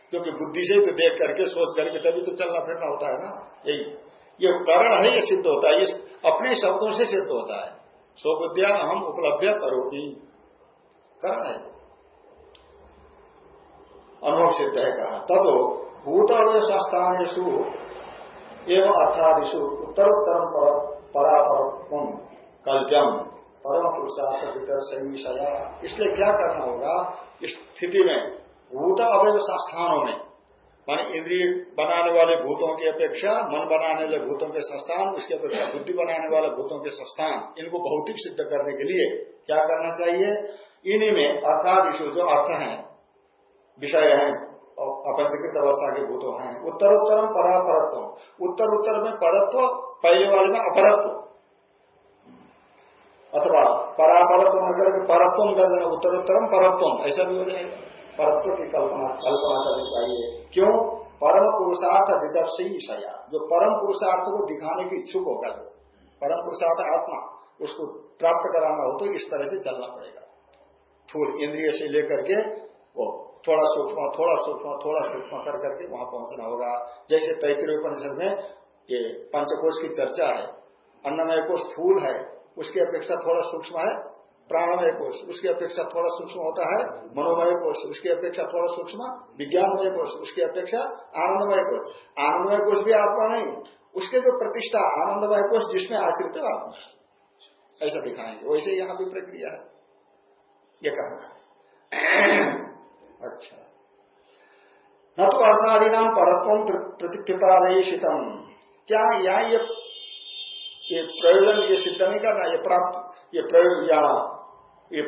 क्योंकि बुद्धि से तो देख करके, सोच करके तभी तो चलना फिरना होता है ना, यही। ये कारण है, ये सिद्ध होता है, ये अपने शब्दों से सिद्ध होता है। स्वबुद्धिया हम उपलब्ध करोगी कारण है। अनुभव सिद्ध है कहा। तब भूत संस्थान एवं अर्थादिशु उत्तरोत्तरम परापरत्म कल्प्यम परम पुरुषार्थ भीतर सही विषया इसलिए क्या करना होगा? इस स्थिति में भूत अवैध संस्थानों में, मान इंद्रिय बनाने वाले भूतों की अपेक्षा, मन बनाने वाले भूतों के संस्थान, उसकी अपेक्षा बुद्धि बनाने वाले भूतों के संस्थान, इनको भौतिक सिद्ध करने के लिए क्या करना चाहिए? इन्हीं में अर्थादिशु जो अर्थ हैं, विषय हैं अपंचकृत अवस्था के भूतों हैं। उत्तरोत्तरम परापरत्व। उत्तर उत्तर में परत्व पहले वाले में अपरत्व। अथवा परापरत्व अगर परत्व कर देना उत्तरोत्तरम परत्व। ऐसा भी हो जाएगा। परत्व की कल्पना कल्पना करनी चाहिए। क्यों? परम पुरुषार्थ विदर्शी ईशया। जो परम पुरुषार्थ को दिखाने की इच्छुक होकर परम पुरुषार्थ आत्मा, उसको प्राप्त कराना हो तो इस तरह से चलना पड़ेगा। थूल इंद्रिय से लेकर के वो थोड़ा सूक्ष्म थोड़ा सूक्ष्म थोड़ा सूक्ष्म कर करके वहाँ पहुँचना होगा। जैसे तैतृय उपनिषद में ये पंचकोश की चर्चा है, अन्नमय को स्थूल है, उसकी अपेक्षा थोड़ा सूक्ष्म है, प्राणमय कोष उसकी अपेक्षा थोड़ा सूक्ष्म होता है, मनोमय कोष उसकी अपेक्षा थोड़ा सूक्ष्म, विज्ञानमय कोष उसकी अपेक्षा आनंदमय कोष आनंदमय कोष भी आत्मा नहीं, उसके जो प्रतिष्ठा, आनंदमय कोष जिसमें आश्रित है, आत्मा है। ऐसा दिखाएँगे, वैसे यहाँ भी प्रक्रिया है। ये कहना है अच्छा। न तो अर्थादि नाम परत्व प्रतिपादयितम क्या यहाँ ये ये प्रयोजन ये सिद्ध नहीं करना, ये प्राप्त, ये प्रयोग, या ये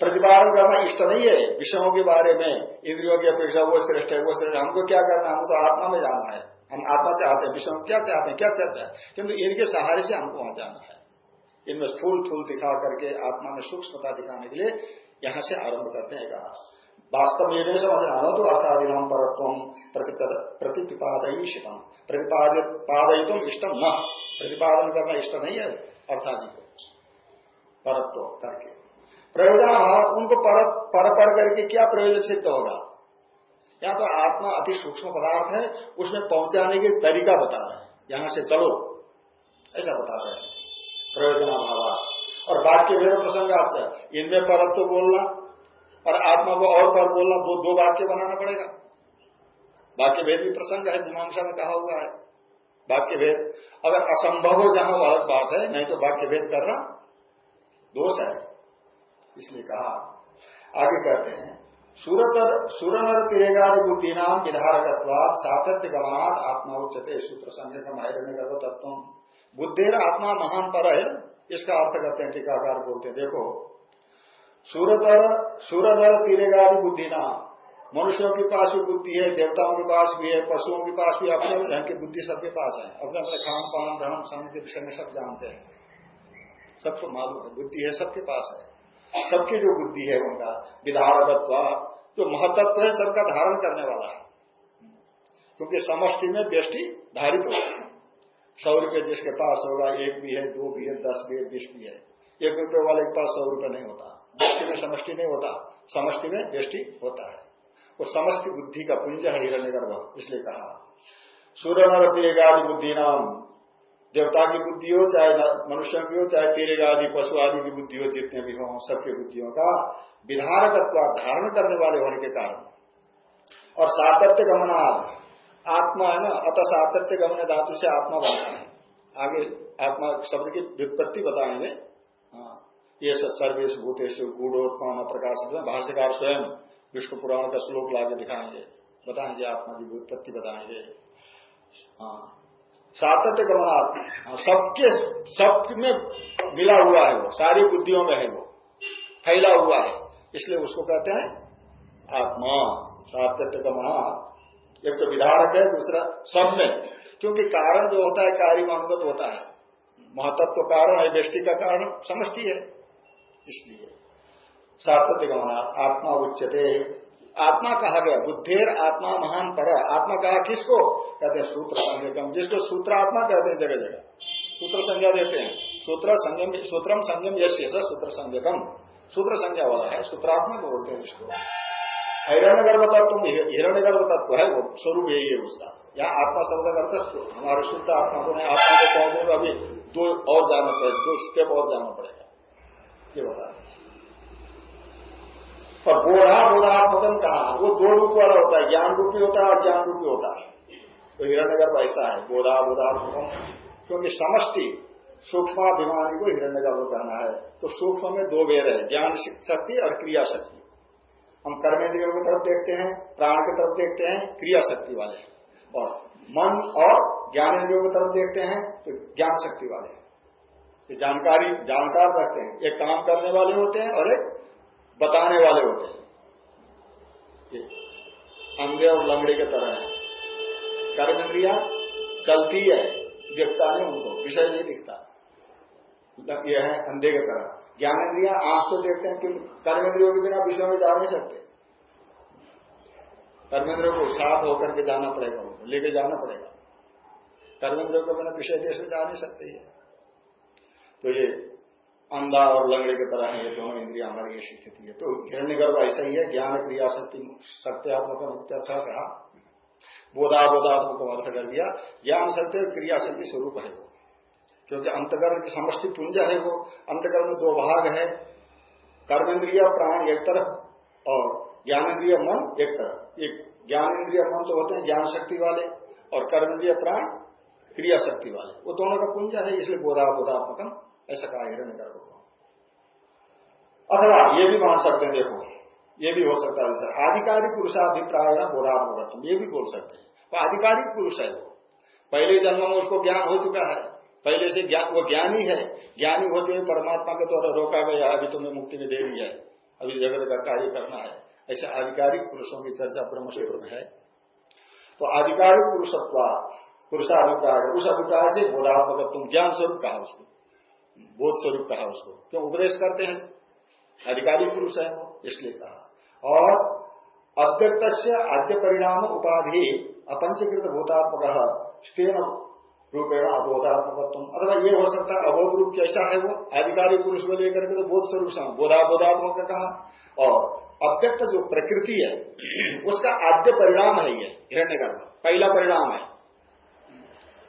प्रतिपादन करना इष्ट नहीं है। विषयों के बारे में, इंद्रियों की अपेक्षा वो श्रेष्ठ है, वो श्रेष्ठ हमको क्या करना हमको तो आत्मा में जाना है। हम आत्मा चाहते हैं, विषयों क्या चाहते हैं, क्या चाहते हैं? किंतु इनके सहारे से हमको वहाँ जाना है। इनमें स्थूल, थूल दिखा करके आत्मा में सूक्ष्मता दिखाने के लिए यहाँ से आरंभ करते हैं कहा वास्तव ये नहीं समझना न तो अर्थादिनाम परत्व प्रतिपादयिष्टम प्रतिपादित इष्टम न। प्रतिपादन करना इष्ट नहीं है, अर्थादि को। परत्व, करके। प्रयोजन उनको पर पर करके क्या प्रयोजन सिद्ध होगा? या तो आत्मा अति सूक्ष्म पदार्थ है, उसमें पहुँचाने की तरीका बता रहे हैं। यहाँ से चलो। ऐसा बता रहे हैं। प्रयोजनाभाव और वाक्य भेद प्रसंग आपसे इनमें परत्व बोलना और आत्मा को और पर बोलना, दो दो वाक्य बनाना पड़ेगा। वाक्य भेद भी प्रसंग है, मीमांसा में कहा हुआ है। वाक्य भेद, अगर असंभव हो जहाँ वो अलग बात है, नहीं तो वाक्य भेद करना दोष है। इसलिए कहा, आगे कहते हैं सूरतर सूरनर तिरेगारी बुद्धि नाम विधारकत्वाद सातत्य गमात आत्मा उच्चते सूत्र का माहिर गर्भ तत्व। बुद्धि आत्मा महान पर है, इसका अर्थ करते हैं, टीकाकार बोलते देखो सूरतर सूरधर तीरेगादि बुद्धि ना मनुष्यों के पास भी बुद्धि है, देवताओं के पास भी है, पशुओं के पास भी अपने ढंग की बुद्धि सबके पास है। अपने अपने खान पान रहन सहन के विषय में सब जानते हैं। सबको मालूम है, बुद्धि है, सबके पास है। सबकी जो बुद्धि है उनका विधारकत्व जो महत्व है, सबका धारण करने वाला है। क्योंकि समष्टि में व्यष्टि धारित होगा सौ रुपये जिसके पास होगा, एक भी है, दो भी है, दस भी है, बीस भी है। एक रुपये वाले के पास सौ रुपये नहीं होता। व्यष्टि में समष्टि नहीं होता। समष्टि में व्यष्टि होता है। वो समष्टि बुद्धि का पुंज है, हिरण्य गर्भ, इसलिए कहा। सूर्य नर तिरेगादि बुद्धि नाम। देवता की बुद्धि हो, चाहे मनुष्य की हो, चाहे तिरेगादि पशु आदि की बुद्धि हो, जितने भी हो, सबके बुद्धियों का विधारकत्व धारण करने वाले होने के कारण। और सातत्य गमनाद। आत्मा है ना, अतः सातत्य गमन धातु से आत्मा बनता है। आगे आत्मा शब्द की व्युत्पत्ति बताएँगे। ये सर्वेश भूतेश गूढ़ोत्मान प्रकाश भाष्यकार स्वयं विष्णु पुराण का श्लोक लाके दिखाएँगे। बताएँगे आत्मा की उत्पत्ति बताएँगे। सातत्य गमनात् सबके सब में मिला हुआ है वो। सारी बुद्धियों में है वो। फैला हुआ है। इसलिए उसको कहते हैं आत्मा। सातत्य गमनात् एक तो विधारक है, दूसरा सब में। क्योंकि कारण जो होता है, कार्य में होता है। महत्व तो कारण है व्यष्टि का कारण समझती है। इसलिए सातत्य आत्मा उच्चते आत्मा कहा गया, बुद्धेर आत्मा महान पर आत्मा कहा, किसको? कहते हैं सूत्र संज्ञकम जिसको सूत्र आत्मा कहते हैं, जगह जगह। सूत्र संज्ञा देते हैं। सूत्र संयम सूत्रम संयम यश सूत्र संज्ञकम। सूत्र संज्ञा वाला है, सूत्रात्मा को बोलते हैं जिसको हिरण्य गर्भ तत्व हिरण्य गर्भ तत्व है, वो स्वरूप यही है उसका। यहाँ आत्मा शब्द करते हमारे शुद्ध आत्मा को आत्मा को पहुँचने में अभी दो और जाना पड़ेगा, दो स्टेप और जाना पड़ेगा। ये बता और बोधा बोधात्मकम कहा, वो दो रूप वाला होता है, ज्ञान रूपी होता है और ज्ञान रूपी होता है। तो हिरण्यगर्भ ऐसा है बोधा बोधात्मकम, क्योंकि समष्टि सूक्ष्माभिमानी को हिरण्यगर्भ कहना है। तो सूक्ष्म में दो बेर है, ज्ञान शक्ति और क्रिया शक्ति। हम कर्मेंद्रियों की तरफ़ देखते हैं, प्राण की तरफ़ देखते हैं, क्रिया शक्ति वाले। और मन और ज्ञानेन्द्रियों की तरफ़ देखते हैं तो ज्ञान शक्ति वाले। ये जानकारी, जानकार रखते हैं। एक काम करने वाले होते हैं और एक बताने वाले होते हैं। अंधे और लंगड़े के तरह है। कर्म इंद्रिया चलती है, दिखता नहीं उनको, विषय नहीं दिखता। यह है अंधे के तरह। ज्ञान इंद्रिया आँख तो देखते हैं क्योंकि कर्मेंद्रियों के बिना विषय में जा नहीं सकते। कर्मेंद्रियों को साथ होकर के जाना पड़ेगा उनको, लेके जाना पड़ेगा। कर्मेंद्रियों के बिना विषय देश में जा नहीं सकते है तो ये अंधा और लंगड़े की तरह है दोनों इंद्रिया हमारी ये स्थिति है। तो हिरण्य गर्भ ऐसा ही है, ज्ञान क्रिया शक्ति, सत्यात्मक मुक्त कहा बोधा बोधात्मक अर्थ कर दिया। ज्ञान सत्य क्रिया शक्ति स्वरूप है वो। क्योंकि अंतकरण की समष्टि पुंज है वो। अंतकरण में दो भाग है। कर्मेंद्रिय प्राण एक तरफ़ और ज्ञानेन्द्रिय मन एक तरफ़। एक ज्ञान इंद्रिय मन तो होते हैं ज्ञान शक्ति वाले और कर्मेंद्रिय प्राण क्रिया शक्ति वाले। वो दोनों का पुंज है, इसलिए बोधा, बोधात्मकम। ऐसा कहा हिरण कर अथवा ये भी मान सकते हैं, देखो, ये भी हो सकता है सर आधिकारिक पुरुषाभिप्राय बोधात्मकत्म ये भी बोल सकते हैं। वो आधिकारिक पुरुष है वो। पहले जन्म में उसको ज्ञान हो चुका है। पहले से ज्ञान वो ज्ञानी है। ज्ञानी होते हुए परमात्मा के द्वारा रोका गया अभी तुम्हें मुक्ति में दे देरी है। अभी जगत का कार्य करना है। ऐसे आधिकारिक पुरुषों की चर्चा ब्रह्मसूत्र में है। तो आधिकारिक पुरुषत्व पुरुषाभिप्राय, उस अभिप्राय से बोधात्मक तुम ज्ञान स्वरूप कहा उसको? बोध स्वरूप कहा उसको। क्यों? उपदेश करते हैं। अधिकारी पुरुष है वो, इसलिए कहा। और अव्यक्त आद्य परिणाम उपाधि अपंचीकृत भूतात्मक स्टेन रूपेण अबोधात्मक अथवा ये हो सकता है अबोध रूप कैसा है वो? आधिकारिक पुरुष को लेकर के तो बोध स्वरूप से बोधा बोधात्मक कहा। और अव्यक्त जो प्रकृति है, उसका आद्य परिणाम है ये हिरण्य पहला परिणाम है।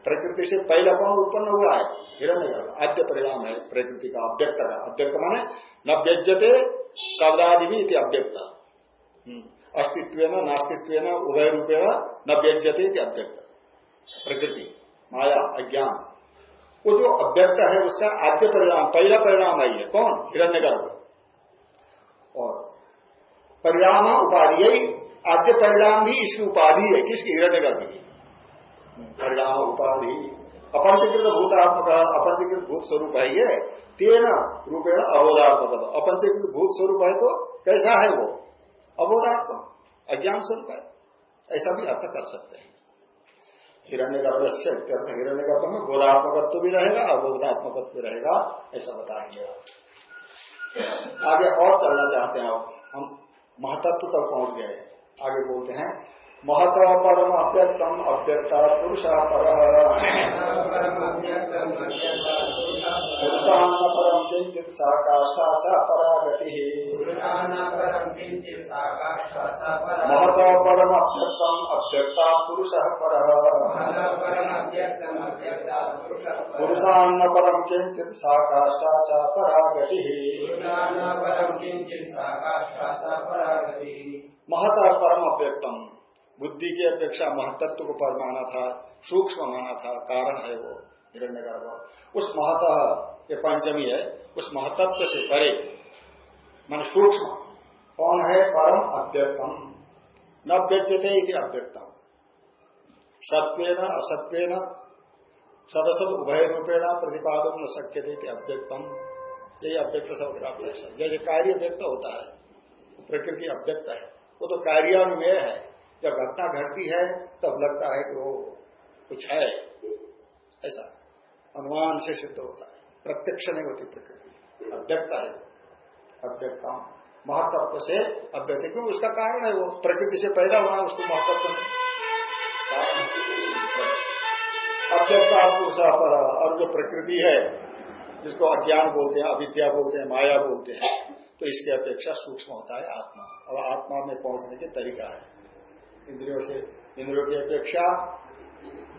प्रकृति से पहला कौन उत्पन्न हुआ है। हिरण्य गर्भ, आद्य परिणाम है प्रकृति का अव्यक्त का। अव्यक्त माने न व्यज्यते शब्दादि भी अव्यक्त। हम्म। अस्तित्व नास्तित्व उभय रूपेण न व्यज्यते अव्यक्त। प्रकृति, माया, अज्ञान। वो जो अव्यक्त है, उसका आद्य परिणाम, पहला परिणाम आई है। कौन? हिरण्य गर्भ। और परिणाम उपाधि यही आद्य परिणाम भी इसकी उपाधि है, किसकी? हिरण्य की। परिणाम उपाधि अपंचीकृत भूतात्मक अपंचीकृत भूत स्वरूप है ये तेन रूपेण अबोधात्मक। अपंचीकृत भूत स्वरूप है तो कैसा है वो? अबोधात्मक अज्ञान स्वरूप है ऐसा भी अर्थ कर सकते हैं। हिरण्य से हिरण्य गर्भ में बोधात्मकत्व भी रहेगा, अबोधात्मकत्व भी रहेगा, ऐसा बताएँगे। आगे और चलना चाहते हैं आप। हम महतत्व तक पहुँच गए। आगे बोलते हैं महत परम अव्यक्तम अव्यक्ता पुरुष पर पुरुषान्न परम किंचित सा काष्ठा सा परा गति महत परम अव्यक्तम अव्यक्ता पुरुष पर पुरुषान्न परम किंचित सा काष्ठा सा परा गति महत परम अव्यक्तम बुद्धि की अपेक्षा महतत्व को पर माना था, सूक्ष्म माना था, कारण है वो हिरण्य गर्भ उस महत ये पंचमी है, उस महतत्व से परे, मान सूक्ष्म, कौन है? परम अव्यक्तम। न व्यज्यते अव्यक्तम। सत्व न असत्व न सदसद उभय रूपेण प्रतिपादन न शक्य थे अव्यक्तम। यही अव्यक्त शब्द का जैसे कार्य व्यक्त होता है प्रकृति अव्यक्त है। वो तो कार्यान्वय है। जब घटना घटती है, तब लगता है कि वो कुछ है। ऐसा अनुमान से सिद्ध होता है। प्रत्यक्ष नहीं होती प्रकृति। अव्यक्त है। अव्यक्ता महत्व से अव्यक्त क्यों उसका कारण है वो। प्रकृति से पैदा होना उसको महत्व नहीं। अव्यक्ता पुरुषा पर और जो प्रकृति है, जिसको अज्ञान बोलते हैं, अविद्या बोलते हैं, माया बोलते हैं तो इसकी अपेक्षा सूक्ष्म होता है आत्मा। अब आत्मा में पहुँचने के तरीका है। इंद्रियों से, इंद्रियों की अपेक्षा,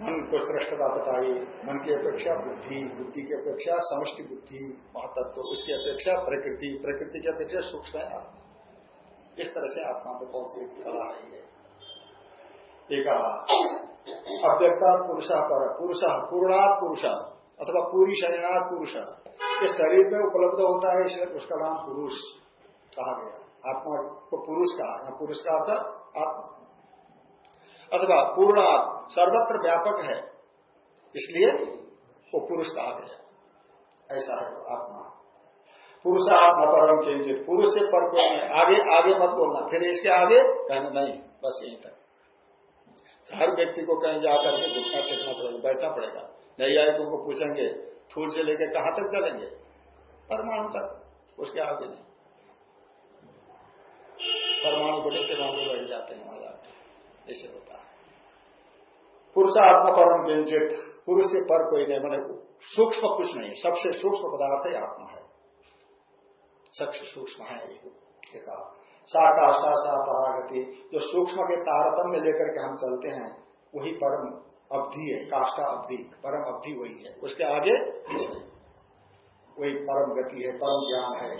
मन को श्रेष्ठता बताई, मन की अपेक्षा बुद्धि बुद्धि की अपेक्षा समष्टि बुद्धि महत्व उसकी अपेक्षा प्रकृति प्रकृति की अपेक्षा सूक्ष्म है आत्मा। इस तरह से आत्मा को पहुँचने की कला रही है? एक अव्यक्ता पुरुष पर, पुरुष पूर्णात् पुरुष, अथवा पूरी शरीरनाथ पुरुष। ये शरीर में उपलब्ध होता है, इसलिए उसका नाम पुरुष कहा गया। आत्मा को पुरुष कहा पुरुष का अर्थ आत्मा। अथवा पूर्ण सर्वत्र व्यापक है, इसलिए वो पुरुष कहा गया ऐसा है आत्मा। पुरुष आत्मा परम किंचित, पुरुष से पर आगे आगे मत बोलना। फिर इसके आगे कहना, नहीं, बस यहीं तक। हर व्यक्ति को कहीं जाकर के घुटना टेकना पड़ेगा, बैठना पड़ेगा। नहीं आए उनको पूछेंगे थूल से लेकर कहाँ तक चलेंगे? परमाणु तक, उसके आगे नहीं। परमाणु को लेकर वहाँ बैठ जाते हैं, वहाँ जाते हैं। ऐसे पुरुषात्मा परम व्यंजित पुरुष से पर कोई नहीं मैंने सूक्ष्म कुछ नहीं, सबसे सूक्ष्म पदार्थ ही आत्मा है। सबसे सूक्ष्म है एक साकाष्ठा सा परागति जो सूक्ष्म के तारतम्य लेकर के हम चलते हैं, वही परम अवधि है, काष्ठा अवधि, परम अवधि वही है। उसके आगे वही परम गति है, परम ज्ञान है,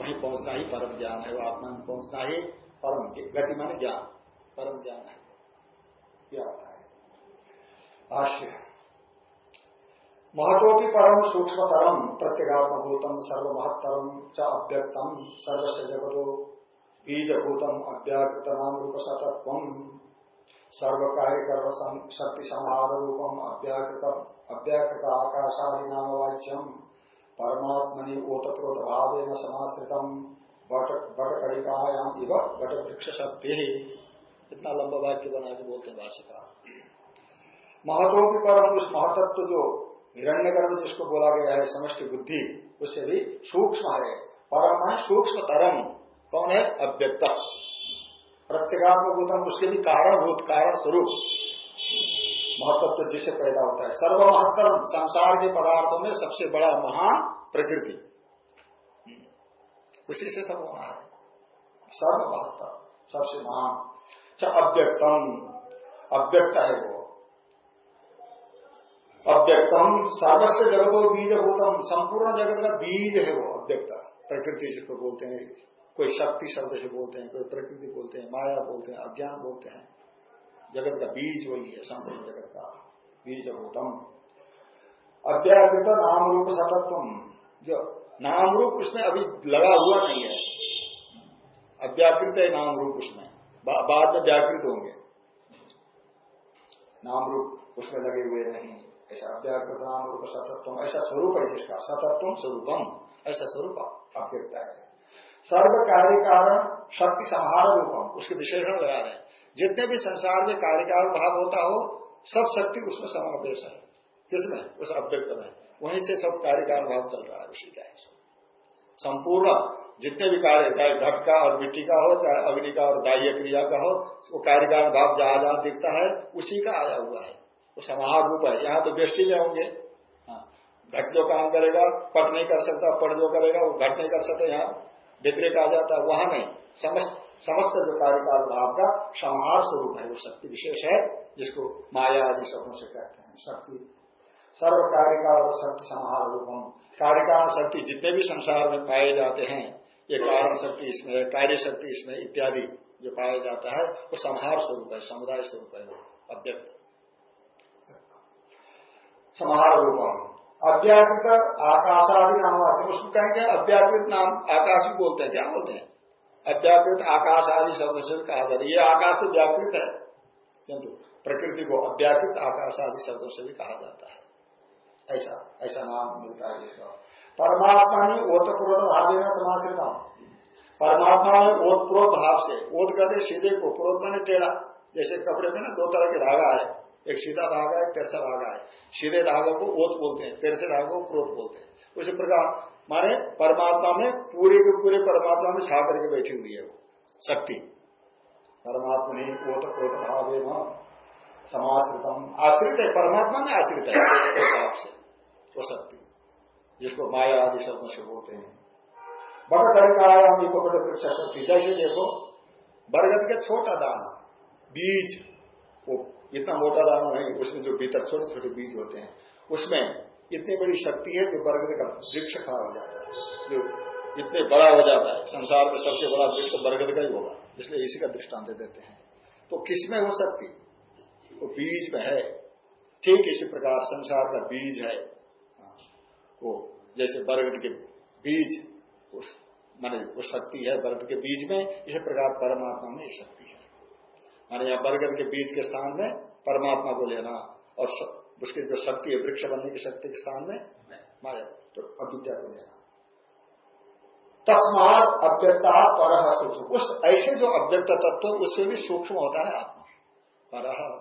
वही पहुँचना ही परम ज्ञान है, वो आत्मा में पहुँचना ही परम गति माने ज्ञान, परम ज्ञान है। क्या होता है। आश्य महत्वपी परम सूक्ष्मतरम प्रत्येगात्मभूतम सर्वमहत्तरम च अव्यक्तम सर्वस्य जगतो बीजभूतम अव्याकृत नाम रूप सतत्व सर्व कार्य शक्ति समार रूपम अव्याकृत अव्याकृत आकाशादि नाम वाच्यम परमात्मनि ओतप्रोत भाव समाश्रितम बटकड़िकायाम इव बट वृक्ष शक्ति इतना लंबा वाक्य बना के बोलते भाषिका महत्व की उस महतत्व जो हिरण्य गर्भ जिसको बोला गया है, समष्टि बुद्धि, उससे भी सूक्ष्म है। परम है सूक्ष्म तरम कौन है? अव्यक्त। प्रत्येगात्मभूतम, उसके भी कारणभूत कारण स्वरूप महत्व जिसे पैदा होता है। सर्व महत्व संसार के पदार्थों में सबसे बड़ा महान प्रकृति। उसी से सब होना है। सर्व महत्व सबसे महान। अच्छा अव्यक्तम। अव्यक्त है वो। अव्यक्तम सर्वस्व जगत बीज बीजभूतम, संपूर्ण जगत का बीज है वो अव्यक्त। प्रकृति जिसको बोलते हैं, कोई शक्ति शब्द से बोलते हैं, कोई प्रकृति बोलते हैं, माया बोलते हैं, अज्ञान बोलते हैं जगत का बीज वही है, संपूर्ण जगत का बीज भूतम अव्याकृत नाम रूप सतत्व जो नाम रूप उसमें अभी लगा हुआ नहीं है। अव्याकृत है नाम रूप उसमें बाद में व्याकृत होंगे। नाम रूप उसमें लगे हुए नहीं ऐसा अव्याकृत नाम रूप सतत्व ऐसा स्वरूप है जिसका सतत्व स्वरूपम। ऐसा स्वरूप अव्यक्त है। सर्व कार्य कारण शक्ति संहार रूपम उसके विशेषण लगा रहे हैं। जितने भी संसार में कार्य कारण भाव होता हो, सब शक्ति उसमें समावेश है। किसमें? उस अव्यक्त में। वहीं से सब कार्य कारण भाव चल रहा है, उसी का संपूर्ण, जितने भी कार्य, चाहे घट का और मिट्टी का हो, चाहे अग्नि का और दाह्य क्रिया का हो, वो कार्य कारण भाव जहाँ जहाँ दिखता है, उसी का आया हुआ है। वो समाहार रूप है यहाँ तो व्यष्टि में होंगे। हाँ, घट जो काम करेगा पट नहीं कर सकता पट जो करेगा वो घट नहीं कर सकता। यहाँ व्यतिरेक आ जाता है वहाँ नहीं। समस्त समस्त जो कार्यकाल भाव का समाहार स्वरूप है वो शक्ति विशेष है जिसको माया आदि शब्दों से कहते हैं। शक्ति। सर्व कार्यकाल शक्ति समाहार रूपम। कार्यकाल शक्ति जितने भी संसार में पाए जाते हैं ये कारण शक्ति इसमें कार्य शक्ति इसमें इत्यादि जो पाया जाता है वो संहार स्वरूप है समुदाय स्वरूप है वो अव्यक्त। समाहार रूपम अव्याकृत आकाशादि नाम उसको कहेंगे अव्याकृत नाम आकाश भी बोलते हैं। क्या बोलते हैं? अव्याकृत आकाश आदि शब्द से कहा जाता है। ये आकाश तो व्याकृत है। किंतु प्रकृति को अव्याकृत आकाश आदि शब्दों से भी कहा जाता है। ऐसा ऐसा नाम मिलता है इसका। परमात्मा ने ओतप्रोत भाव देना समाज के नाम। परमात्मा में ओतप्रोत भाव से ओत कहते सीधे को प्रोत बने टेढ़ा, जैसे कपड़े में ना दो तरह के धागा है। एक सीधा धागा है तिरसा धागा है। सीधे धागे को ओत बोलते हैं तेरसे धागे को क्रोध बोलते हैं। उसी प्रकार, माने परमात्मा में पूरे के पूरे परमात्मा में छा करके बैठी हुई है वो, शक्ति। परमात्मा ने ओत क्रोध भाव समाश्रितम। आश्रित है, परमात्मा में आश्रित है वो शक्ति, जिसको माया आदि शब्दों से बोलते हैं। बड़ा बड़े कायामी को बड़े वृक्ष शक्ति जैसे देखो, बरगद के छोटा दाना, बीज, वो इतना मोटा दाना नहीं, उसमें जो भीतर छोटे छोटे बीज होते हैं, उसमें इतनी बड़ी शक्ति है जो बरगद का वृक्ष खड़ा हो जाता है, जो इतने बड़ा हो जाता है। संसार में सबसे बड़ा वृक्ष बरगद का ही होगा, इसलिए इसी का दृष्टांत देते हैं। तो किसमें हो सकती वो बीज में है। ठीक इसी प्रकार संसार का बीज है। वो जैसे बरगद के बीज, उस, माने वो शक्ति है बरगद के बीज में, इसी प्रकार परमात्मा में शक्ति है। माने यहाँ बरगद के बीज के स्थान में परमात्मा को लेना और उसकी जो शक्ति है वृक्ष बनने की शक्ति के स्थान में माया तो अविद्या को लेना। तस्मात अव्यक्ता पर सूक्ष्म। उस ऐसे जो अव्यक्त तत्व उससे भी सूक्ष्म होता है आत्मा। पर।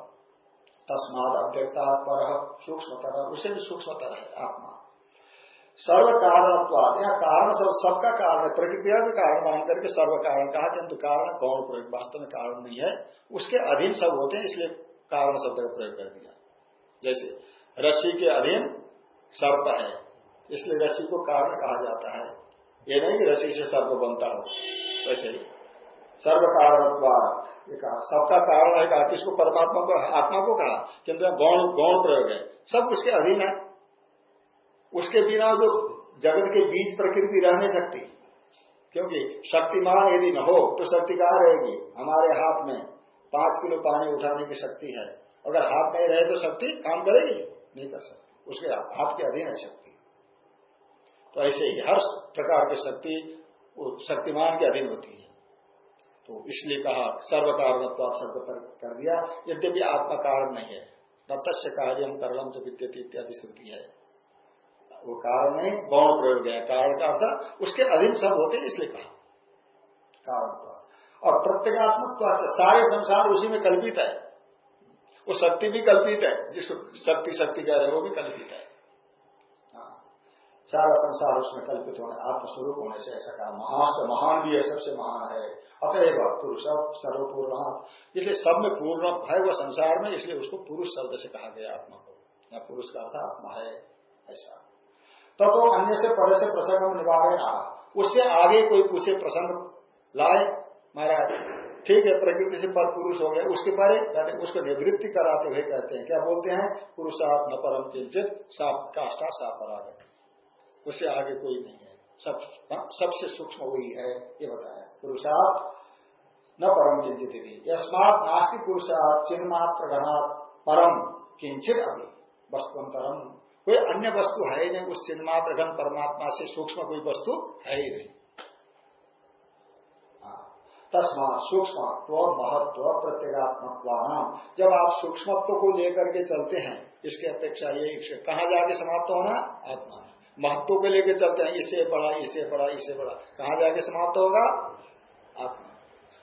तस्मात अव्यक्ता पर सूक्ष्म तरह उससे भी सूक्ष्म तरह है आत्मा। सर्व कारणत्वाद यहाँ कारण सब, सबका कारण है प्रकृति भी कारण मान करके सर्व कारण कहा किंतु कारण गौण प्रयोग, वास्तव में कारण नहीं है, उसके अधीन सब होते हैं, इसलिए कारण शब्द का प्रयोग कर दिया। जैसे, रस्सी के अधीन सर्प है, इसलिए रस्सी को कारण कहा जाता है। ये नहीं कि रस्सी से सर्प बनता हो, वैसे ही। सर्व कारणत्वाद कहा, सबका कारण है, कहा, किसको, परमात्मा को, आत्मा को कहा, किंतु गौण गौण प्रयोग है। सब उसके अधीन है। उसके बिना जो जगत के बीच प्रकृति रह नहीं सकती। क्योंकि शक्तिमान यदि न हो तो शक्ति कहाँ रहेगी? हमारे हाथ में पाँच किलो पानी उठाने की शक्ति है। अगर हाथ नहीं रहे तो शक्ति काम करेगी? नहीं कर सकती। उसके हाथ के अधीन है शक्ति। तो ऐसे ही हर प्रकार की शक्ति शक्तिमान के अधीन होती है। तो इसलिए कहा सर्व कारणत्व शब्द पर कर दिया। यद्यपि आत्मा कारण नहीं है तत्स्य कार्य करणम जो विद्यति इत्यादि श्रुति है। वो कारण नहीं गौण प्रयोग है। कारण का अर्थ, उसके अधीन सब होते इसलिए कहा। कारण और प्रत्येगात्मक सारे संसार उसी में कल्पित है। वो शक्ति भी कल्पित है, जिस शक्ति शक्ति कह रहे वो भी कल्पित है। हाँ। सारा संसार उसमें कल्पित होने, आत्मस्वरूप होने से ऐसा कहा। महान से महान भी है, सबसे महान है। अतएव पुरुष सर्वपूर्ण इसलिए सब में पूर्ण है वह संसार में, इसलिए उसको पुरुष शब्द से कहा गया आत्मा को। या पुरुष का अर्थ आत्मा है, ऐसा। तब तो अन्य से पर से प्रसंग निवारण उससे आगे कोई पूछे प्रसंग लाए, महाराज, ठीक है, प्रकृति से पर पुरुष हो गया। उसके परे कहते उसको निवृत्ति कराते हुए कहते हैं। क्या बोलते हैं? पुरुषार्थ न परम किंचित, साप काष्ठा, साप परागत। उससे आगे कोई नहीं है। सब सबसे सूक्ष्म वही है, ये बताया। पुरुषार्थ न परम किंचित यस्मात नास्ति पुरुषार्थ चिन्ह मात्र गणात परम किंचित अभी वस्तुअंतरम कोई अन्य वस्तु है ही नहीं, उस चिन्ह मात्र गण परमात्मा से सूक्ष्म कोई वस्तु है ही नहीं। हाँ। तस्मा सूक्ष्म महत्व प्रत्येगात्मक जब आप सूक्ष्मत्व को लेकर के चलते हैं, इसके अपेक्षा ये कहा जाके समाप्त होना? आत्मा। महत्व को लेकर चलते हैं, इसे बड़ा इसे बड़ा इसे बड़ा कहा जाके समाप्त होगा? आत्मा।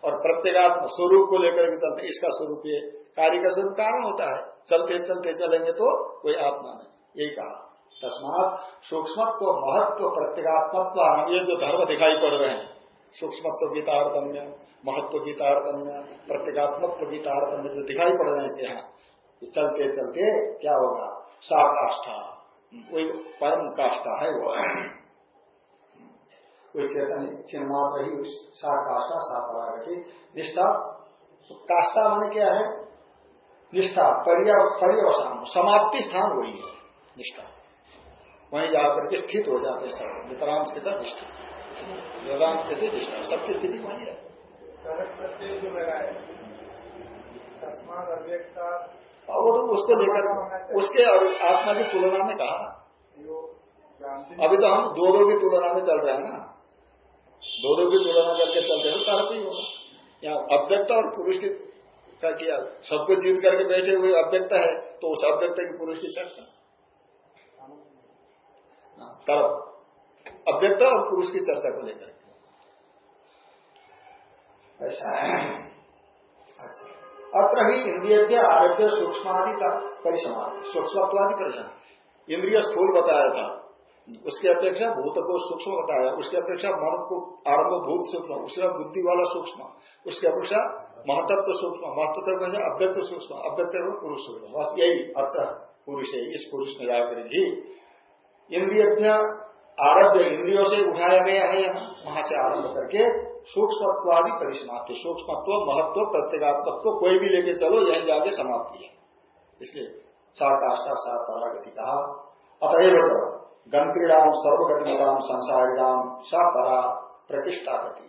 और प्रत्येगात्म स्वरूप को लेकर के चलते इसका स्वरूप ये कार्य का स्वरूप कारण होता है। चलते चलते, चलेंगे तो कोई आत्मा नहीं। यही कहा तस्मात सूक्ष्मत्व, महत्व, प्रत्येगात्मत्व ये जो धर्म दिखाई पड़ रहे हैं, सूक्ष्मत्व की तारतम्य महत्व की तारतम्य प्रत्येगात्मत्व की तारतम्य जो दिखाई पड़ रहे हैं यहाँ चलते चलते क्या होगा? साकाष्ठा वही परम काष्ठा है वो। कोई चेतन चिन्ह मात्र ही सा काष्ठा सा परागति निष्ठा। तो काष्ठा माने क्या है? निष्ठा पर्यवसान, समाप्ति स्थान वही है। निष्ठा। वहीं जाकर के स्थित हो जाते हैं सब। वितराम स्थित निष्ठा। योगाम स्थिति निष्ठा। सबकी स्थिति वही है। वो तो उसको लेकर, उसके आत्मा की तुलना में कहा अभी तो हम दो की तुलना में चल रहे हैं ना। दो की तुलना करके चलते हैं तर्क ही होगा। यहाँ अव्यक्त और पुरुष की क्या किया। सबको जीत करके बैठे हुए अव्यक्त है तो उस अव्यक्त की पुरुष की चर्चा। तर्क हाँ, अव्यक्त और पुरुष की चर्चा को लेकर ऐसा है। अच्छा। अत्र ही इंद्रिय आरोग्य सूक्ष्मादि का परिसमाप्ति सूक्ष्मत्वादि परिसम इंद्रिय स्थूल बताया था। उसकी अपेक्षा भूत को सूक्ष्म बताया। उसकी अपेक्षा मन को आरंभ भूत सूक्ष्म। उसके बुद्धि वाला सूक्ष्म। उसकी अपेक्षा महतत्व सूक्ष्म। महत्व अव्यक्त सूक्ष्म। अव्यक्त पुरुष सूक्ष्म। बस यही। अत्र पुरुष है। इस पुरुष में जाकर ही इंद्रिय आरभ्य इंद्रियों से उठाया गया है यहाँ, वहाँ से आरंभ करके सूक्ष्मत्वादि परिसमाप्ति सूक्ष्मत्व, महत्व, प्रत्येगात्मत्व, कोई भी लेके चलो, यही जाके समाप्ति है। इसलिए सात आष्टा सात परागति कहा। अतएव गंभीराम सर्वगतिमताम संसारिणाम स परा प्रतिष्ठा गति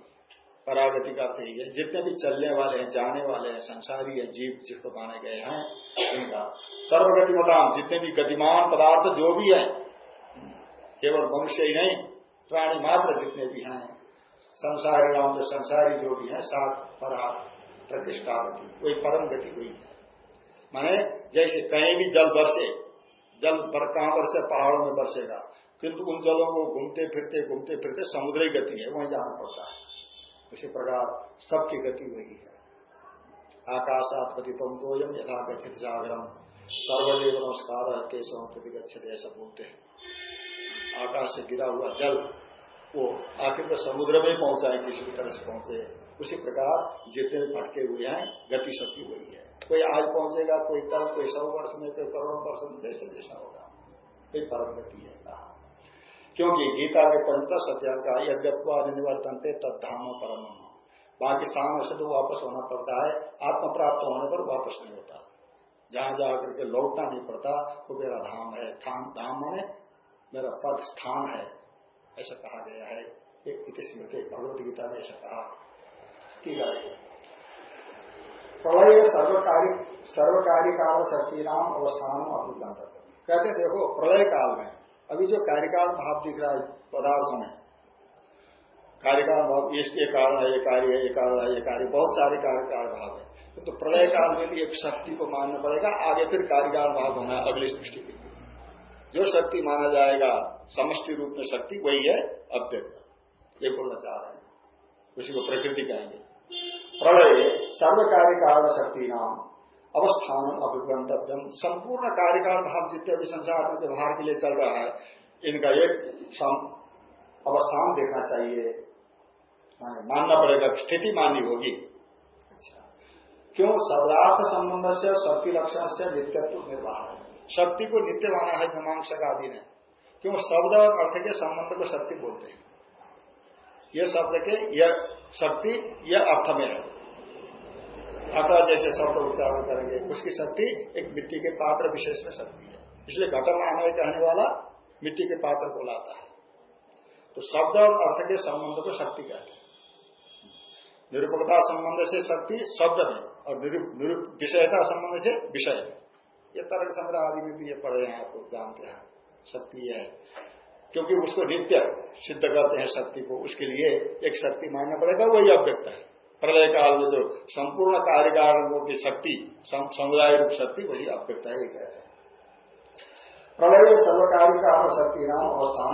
परागति का ही है। जितने भी चलने वाले हैं, जाने वाले हैं, संसारी है, जीव जिसको माने गए हैं इनका सर्वगतिमताम जितने भी गतिमान पदार्थ जो भी है केवल मनुष्य ही नहीं, प्राणी मात्र जितने भी हैं, संसारी राम जो संसारी जो भी है, सात परा प्रतिष्ठा गति कोई परम गति हुई है माने जैसे कहीं भी जल बरसे, जल कहाँ बरसे, पहाड़ों में बरसेगा, किंतु उन जलों को घूमते फिरते घूमते फिरते समुद्री गति है, वहीं जाना पड़ता है। उसी प्रकार सबकी गति वही है। आकाशात पतितम दोयम यथा गच्छित जागरम सर्वदेव नमस्कार केशव प्रति ऐसा बोलते हैं। आकाश से गिरा हुआ जल वो आखिर में समुद्र में पहुँचाए किसी भी तरह से पहुँचे। उसी प्रकार जितने भटके हुए हैं गति सबकी वही है। कोई आज पहुंचेगा, कोई कल, कोई सौ वर्ष में, कोई करोड़ वर्ष में, जैसे जैसा होगा। कोई परम गति है कहा। क्योंकि गीता के पंचता सत्या का यद्यत्वा निवर्तनते तद्धाम परम बाकी स्थानों से तो वापस होना पड़ता है आत्म प्राप्त होने पर वापस नहीं होता। जहाँ जाकर के लौटना नहीं पड़ता वो तो मेरा धाम है। धाम धाम माने मेरा पद स्थान है, ऐसा कहा गया है। एक स्मृति भगवत गीता में ऐसा कहा प्रलय सर्वकारी सर्वकारी काल शक्ति नाम अवस्थान अभिज्ञान कहते देखो, प्रलय काल में, अभी जो कार्यकाल भाव दिख रहा है, पदार्थों में, कार्यकाल भाव इसके कारण है, ये कार्य है, ये कारण है, ये कार्य, बहुत सारे कार्यकाल भाव है। तो प्रलय काल में भी एक शक्ति को मानना पड़ेगा, आगे फिर कार्यकाल भाव होना अगली सृष्टि के जो शक्ति माना जाएगा, समष्टि रूप में शक्ति, वही है अव्यक्त। ये बोलना चाह रहे हैं। उसी को प्रकृति कहेंगे। प्रलय सर्व कार्यकाल शक्ति नाम अवस्थान अभिगंतव्यम संपूर्ण कार्यकाल भाव जितने भी संसार में व्यवहार के लिए चल रहा है, इनका एक अवस्थान देखना चाहिए। मानना पड़ेगा स्थिति माननी होगी। अच्छा। क्यों? शब्दार्थ संबंध से शक्ति लक्षण से नित्यत्व, निर्वाह। शक्ति को नित्य माना है मीमांसक आदि ने क्यों? शब्द और अर्थ के संबंध को शक्ति बोलते हैं। यह शब्द के यह शक्ति यह अर्थ में है। घटा जैसे शब्द उच्चारण करेंगे, उसकी शक्ति एक मिट्टी के पात्र विशेष में शक्ति है। इसलिए घटम आना कहने वाला मिट्टी के पात्र को लाता है। तो शब्द और अर्थ के संबंध को शक्ति कहते हैं। निरूपकता संबंध से शक्ति शब्द में और विषयता संबंध से विषय में। ये तर्क संग्रह आदि में भी ये पढ़े हैं आप लोग, जानते हैं। शक्ति है। क्योंकि उसको नित्य सिद्ध करते हैं शक्ति को, उसके लिए एक शक्ति मानना पड़ेगा, वही अव्यक्त है। प्रलय काल में जो संपूर्ण कार्यकारणों की शक्ति समुदाय रूप शक्ति, वही अव्यक्त है कहते हैं। प्रलय सर्वकारी कारण शक्ति नाम अवस्थान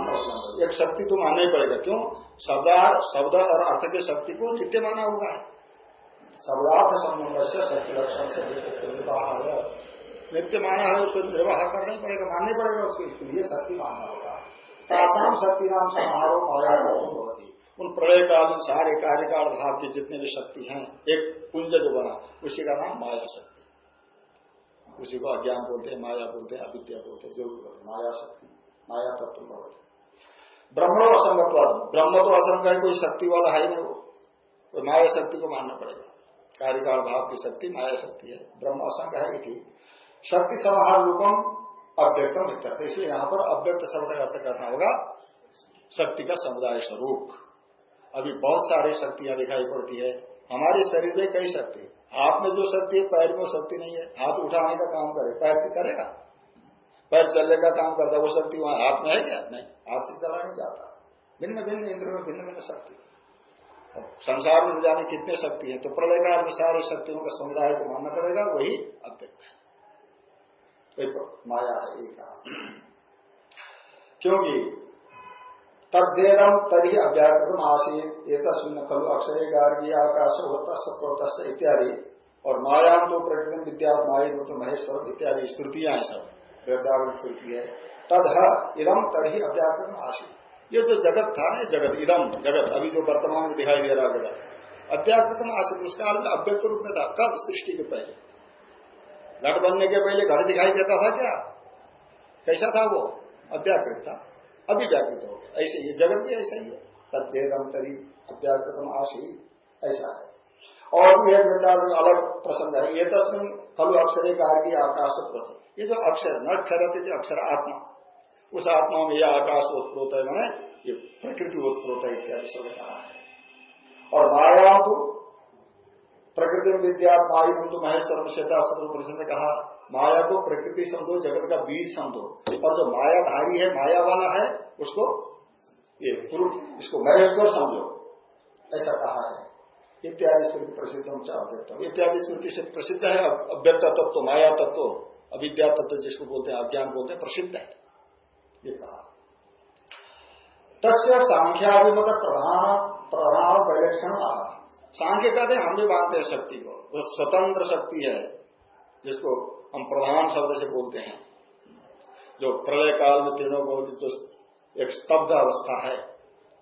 एक शक्ति तो मानना ही पड़ेगा, क्यों? शब्दार शब्द और अर्थ की शक्ति को नित्य माना हुआ है शब्दार्थ संबंध से शक्ति लक्षण से नित्य माना है उसको निर्वाह करना ही पड़ेगा, मानना पड़ेगा उसको, इसके लिए शक्ति मानना होगा। तासाम शक्ति नाम समारोह आया होती उन प्रलयकालीन सारे कार्यकाल भाव के जितने भी शक्ति हैं, एक कुंज जो बना, उसी का नाम माया शक्ति। उसी को अज्ञान बोलते हैं, माया बोलते हैं, अविद्या बोलते हैं, जो बोलते माया शक्ति, माया तत्व बोलते ब्रह्म असंगत ब्रह्म तो असंग है, कोई शक्ति वाला है नहीं वो। तो माया शक्ति को मानना पड़ेगा। कार्यकाल भाव की शक्ति, माया शक्ति है, ब्रह्म असंग है थी शक्ति समाहार रूपम अव्यक्तम इत्यर्थ। इसलिए यहाँ पर अव्यक्त शब्द का अर्थ करना होगा, शक्ति का समुदाय स्वरूप। अभी बहुत सारी शक्तियाँ दिखाई पड़ती है। हमारे शरीर में कई शक्ति हाथ में जो शक्ति है, पैर में शक्ति नहीं है। हाथ उठाने का काम करे, पैर से करेगा। पैर चलने का काम करता है, वो शक्ति वहाँ हाथ में है क्या नहीं? हाथ से चला नहीं जाता। भिन्न भिन्न इंद्र में भिन्न भिन्न शक्ति संसार में जाने कितने शक्ति है? तो प्रलय काल में सारे शक्तियों का समुदाय को मानना पड़ेगा, वही अव्यक्त। है माया है, एक क्योंकि तदेरम तरी अव्याकृतम आसीत एक खलु अक्षरे गार्गी, आकाश होता इत्यादि। और माया तो प्रकृति विद्या माया तो महेश्वर इत्यादि स्तुतियाँ हैं सब। वृद्धावन श्रुति है। तद इदम तरही अव्याकृतम आसीत। ये जो जगत था ना जगत इदम जगत, अभी जो वर्तमान में दिखाई दे रहा जगत, अव्याकृतम आसित। उस काल में अव्यक्त रूप में था, कब सृष्टि के पहले? घट बनने के पहले घट दिखाई देता था क्या? कैसा था वो? अव्याकृत था। अभी व्याकृत हो गया। ऐसे ये जगत भी ऐसा ही है। तद्वेदम तरी अव्याकृतम आशी ऐसा है। और भी एक विचार, अलग प्रसंग है। ये तस्मिन खलु अक्षर कार्य आकाश प्रसंग ये जो अक्षर न ठहरते थे अक्षर आत्मा। उस आत्मा में यह आकाश उत्प्रोत है, मैंने ये प्रकृति उत्प्रोत है इत्यादि सब कहा है। और माया तो प्रकृति में विद्या मायु तो महेश्वर श्वेता शत्रु परिषद ने कहा माया को प्रकृति समझो जगत का बीज समझो। और जो मायाधारी है माया वाला है उसको ये इसको महेश्वर समझो। ऐसा कहा है। इत्यादि स्मृति प्रसिद्ध अव्यक्त इत्यादि स्मृति से प्रसिद्ध है अव्यक्त तत्व तो, माया तत्व तो, अविद्या तत्व जिसको बोलते हैं अज्ञान बोलते हैं प्रसिद्ध है। ये कहा। तस्य सांख्याभिमत प्रधान प्रधान परिलक्षण सांख्य कहते हैं, हम भी मानते हैं शक्ति को। वो स्वतंत्र शक्ति है, जिसको हम प्रधान शब्द से बोलते हैं। जो प्रलय काल में तीनों की जो एक स्तब्ध अवस्था है,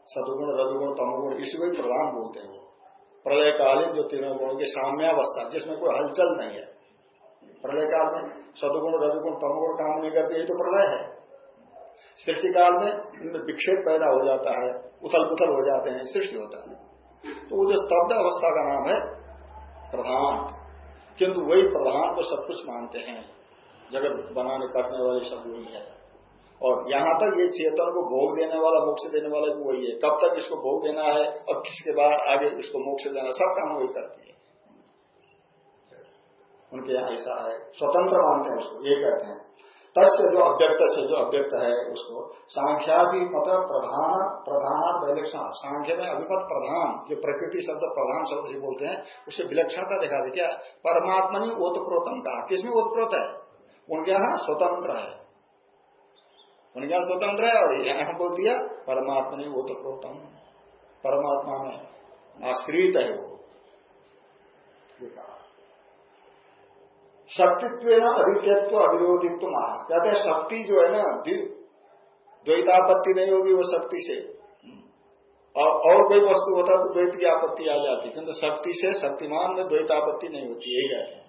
सदुगुण, रजुगुण, तमगुण, इसी को प्रधान बोलते हैं वो। प्रलयकालीन जो तीनों गुणों की साम्यावस्था जिसमें कोई हलचल नहीं है। प्रलय काल में सदुगुण, रजुगुण, तमगुण काम नहीं करते यही तो प्रलय है। सृष्टि काल में इनमें विक्षेप पैदा हो जाता है उथल पुथल हो जाते हैं, सृष्टि होता है। तो वो जो स्तब्ध अवस्था का नाम है, प्रधान। किंतु वही प्रधान को सब कुछ मानते हैं। जगत बनाने करने वाले सब वही है। और यहाँ तक ये चेतन को भोग देने वाला, मोक्ष देने वाला भी वही है। कब तक इसको भोग देना है और किसके बाद आगे इसको मोक्ष देना सब काम वही करती है। उनके यहाँ ऐसा है। स्वतंत्र मानते हैं उसको, ये कहते हैं। तस्य जो अव्यक्त से जो अव्यक्त है उसको सांख्या भी मत प्रधान प्रधान विलक्षण, सांख्य में अभिमत प्रधान, जो प्रकृति शब्द प्रधान शब्द से बोलते हैं उससे विलक्षणता दिखा दे। क्या? परमात्मा ने ओतप्रोतम कहा किसमें ओतप्रोत है? उनके यहाँ स्वतंत्र है। उनके यहाँ स्वतंत्र है और यहाँ बोल दिया? परमात्मा ने तो परमात्मा में आश्रित है वो। कहा। शक्तित्व ना अधिकत्व अविरोधित्व महा कहते हैं शक्ति जो है ना द्वैतापत्ति नहीं होगी वो शक्ति से। और, और कोई वस्तु होता तो द्वैत की आपत्ति आ जाती किंतु शक्ति से शक्तिमान में द्वैतापत्ति नहीं होती यही कहते हैं।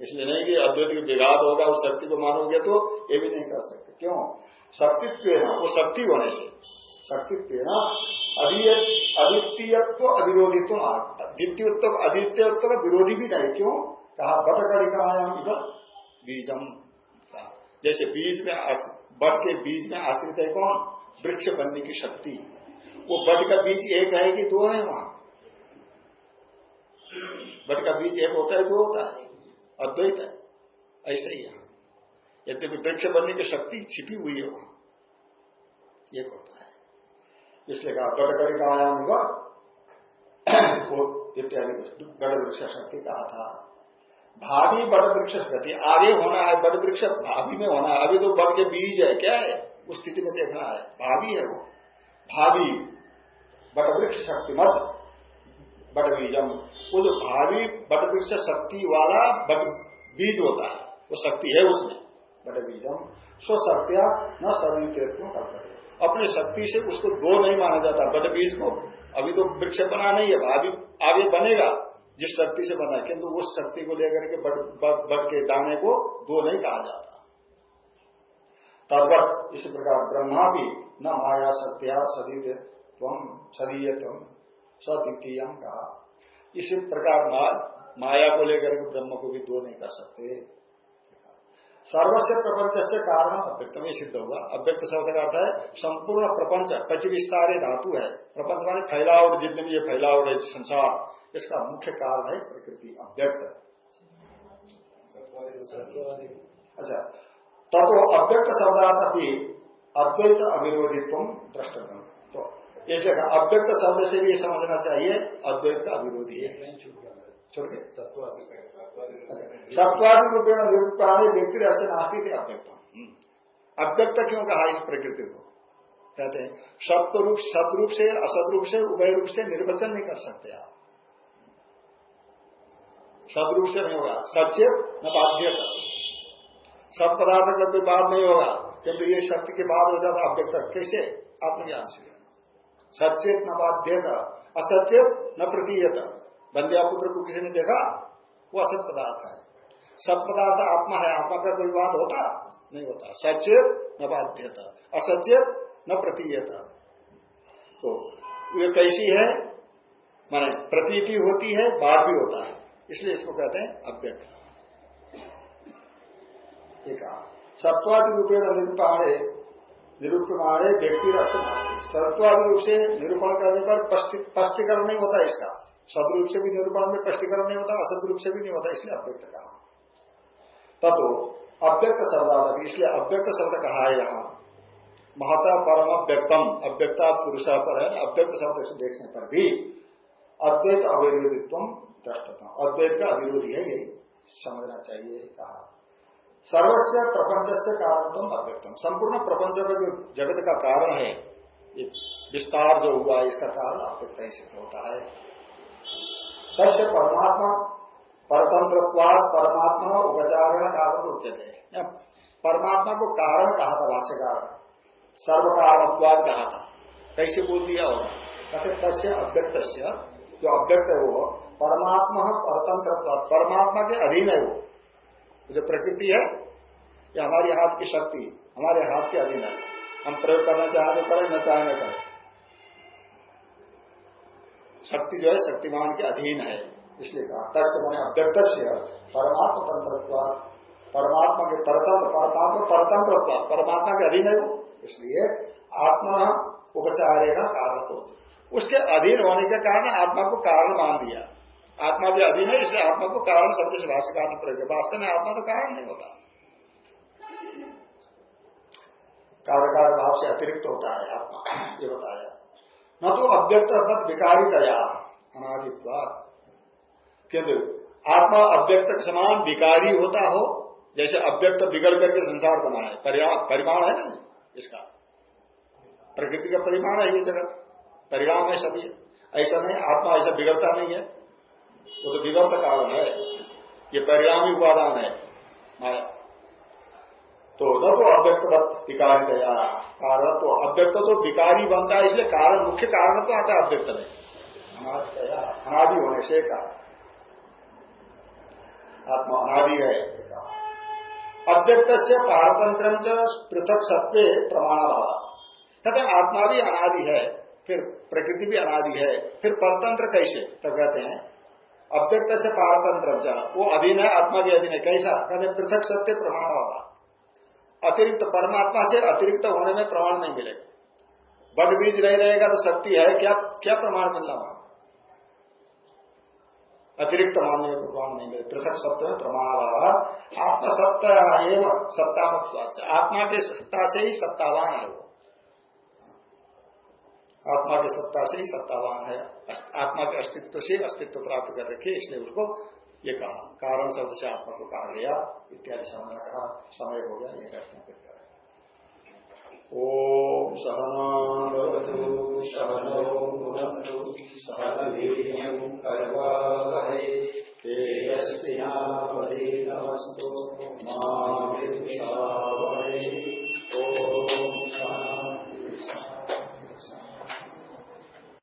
इसलिए नहीं कि अद्वैत विघात होगा उस शक्ति को मानोगे तो ये भी नहीं कर सकते। क्यों? शक्तित्व ना वो शक्ति होने से। शक्तित्व ना अद्वितीयत्व अविरोधित्व द्वितीयत्व अद्वितीयत्व का विरोधी भी नहीं। क्यों? कहा बटकड़िकायाम बीजम। जैसे बीज में बट के बीज में आश्रित है कौन? वृक्ष बनने की शक्ति। वो बट का बीज एक है कि दो है वहाँ? बट का बीज एक होता है, दो होता है। अद्वैत है। ऐसा ही है यद्यपि वृक्ष बनने की शक्ति छिपी हुई है वहाँ। एक होता है। इसलिए कहा गड़गड़ी का आयाम हुआ इत्यादि गढ़ वृक्ष शक्ति कहा था। भावी बड़ वृक्ष गति, आगे होना है, बड़ वृक्ष भावी में होना है, अभी तो बड़ के बीज है, क्या है? उस स्थिति में देखना है भावी है वो। भावी बड़ वृक्ष शक्ति मत, बड़ बीजम। वो जो भावी बड़ वृक्ष शक्ति वाला बट बीज होता है, वो शक्ति है उसमें बट बीजम। स्वशक्तिया न सभी तीर्थों करते अपनी शक्ति से उसको दो नहीं माना जाता, बड़े बीज को। अभी तो वृक्ष बना नहीं है अभी आगे बनेगा। जिस शक्ति से बना है, किंतु उस शक्ति को लेकर के बढ़ के दाने को दो नहीं कहा जाता। तद्वत इस प्रकार ब्रह्मा भी न माया सत्या सदी तम सदीय तम सद्वितीय कहा। इसी प्रकार माया को लेकर के ब्रह्म को भी दो नहीं कर सकते। सर्वस्व प्रपंच से कारण अव्यक्त में सिद्ध होगा। अव्यक्त शब्द का अर्थ है, संपूर्ण प्रपंच पच विस्तार धातु है। प्रपंच माने फैलावट, जितने भी ये फैलावट है, संसार इसका मुख्य कारण है प्रकृति अव्यक्त अच्छा तब वो अव्यक्त शब्दार्थ अभी अद्वैत अविरोधित्व द्रष्टव्य तो ऐसे अव्यक्त शब्द से भी समझना चाहिए अद्वैत का अविरोधी है। छोड़ के सत्वादि रूपेण निरूपाणी व्यक्ति ऐसे नास्ती थे अव्यक्त। अव्यक्त क्यों कहा इस प्रकृति को? कहते हैं सत्य रूप से असद रूप से उभय रूप से निर्वचन नहीं कर सकते आप। सदरूप से नहीं होगा। सचेत न बाध्यता। सत पदार्थ का कोई बात नहीं होगा। किंतु ये शक्ति के बाद हो जाता अव्यक्त। कैसे? आत्मज्ञान से। सचेत न बाध्यता। असचेत न प्रतीयता। बंध्या पुत्र को किसी ने देखा? वो असत पदार्थ है। सत पदार्थ आत्मा है। आत्मा का कोई बात होता? नहीं होता। सचेत न बाध्यता। असचेत न प्रतीयता। तो ये कैसी है? माने प्रतीति होती है बाढ़ भी होता है। इसलिए इसको कहते हैं अव्यक्त। एक सत्वादि रूपेण निरूपाणे निरूपमाणे व्यक्ति रस सत्वादि रूप से निरूपण करने पर स्पष्टीकरण नहीं होता इसका। सदरूप से भी निरूपण में स्पष्टीकरण नहीं होता, असद रूप से भी नहीं होता, इसलिए अव्यक्त कहा। ततो अव्यक्त शब्द इसलिए अव्यक्त शब्द कहा है यहाँ। महता परम अव्यक्तम, अव्यक्ता पुरुष पर है अव्यक्त शब्द देखने पर भी अद्वैत अविरोधित्व दृष्टता अद्वैत का अविरोधी है यही। समझना चाहिए, कहा। सर्वस्व प्रपंच से कारणतम अव्यक्तम। संपूर्ण प्रपंच का जो जगत का कारण है विस्तार जो हुआ इसका कारण अव्यक्त ही सिद्ध होता है। तस्य परमात्मा परतंत्र परमात्मा उपचारण कारण उच्चते परमात्मा को कारण कहा था, भाष्यकार। सर्व कारणत्वाद कहा था। कैसे बोल दिया होगा? कहते तस्य अव्यक्त जो अव्यक्त है वो परमात्मा परतंत्र परमात्मा के अधीन है वो। जो प्रकृति है, ये हमारे हाथ की शक्ति, हमारे हाथ के अधीन है। हम प्रयोग करना चाहे तो करें, न चाहे न करें। शक्ति जो है, शक्तिमान के अधीन है, इसलिए कहा। तस्य मैंने अव्यक्त परमात्मा तंत्र परमात्मा के परतंत्र, परमात्मा परतंत्र परमात्मा के अधीन है वो। इसलिए आत्मा उपचारेगा कारण तो उसके अधीन होने के कारण आत्मा को कारण मान दिया। आत्मा भी अधीन है, इसलिए आत्मा को कारण शब्द से भाष्यकार ने प्रयोग वास्तव में आत्मा तो कारण नहीं होता। कारकार भाव से अतिरिक्त होता है आत्मा, ये बताया न तो अव्यक्त अर्थात विकारी दया अनादित्वा। किंतु आत्मा अव्यक्त के समान विकारी होता हो, जैसे अव्यक्त बिगड़ करके संसार बना है। परिमाण है ना इसका। प्रकृति का परिमाण है ये जगत। परिणाम है सभी। ऐसा नहीं, आत्मा ऐसा बिगड़ता नहीं है। वो तो विवर्त कारण है। ये परिणामी उपादान है। माया तो न तो अव्यक्त विकारी दया कारण तो अव्यक्त तो विकारी बनता है, इसलिए कारण मुख्य कारण तो आता है अव्यक्त में। अनादि होने से कहा आत्मा अनादि है। अव्यक्त से पारतंत्र पृथक सत्य प्रमाणाभाव। कहते आत्मा भी अनादि है, फिर प्रकृति भी अनादि है, फिर परतंत्र कैसे? तो कहते हैं अव्यक्त से पारतंत्र वो अधीन है आत्मा के अधीन है कैसा कहते पृथक सत्य प्रमाणाभाव अतिरिक्त परमात्मा से अतिरिक्त होने में प्रमाण नहीं मिलेगा। बड बीज रह रहेगा तो शक्ति है, क्या क्या प्रमाण मिलना वहाँ? अतिरिक्त मानने में प्रमाण नहीं मिले पृथक सत्य में प्रमाण आत्मा सत्ता एवं सत्ता आत्मा के सत्ता से ही सत्तावान है आत्मा की सत्ता से ही सत्तावान है। आत्मा के अस्तित्व से अस्तित्व प्राप्त कर रखे, इसने उसको ये कहा। कारण शब्द से आत्मा को कारण लिया, इत्यादि समय कहा। समय हो गया, ये कहते हैं। फिर सहनावतु सहनो भुनक्तु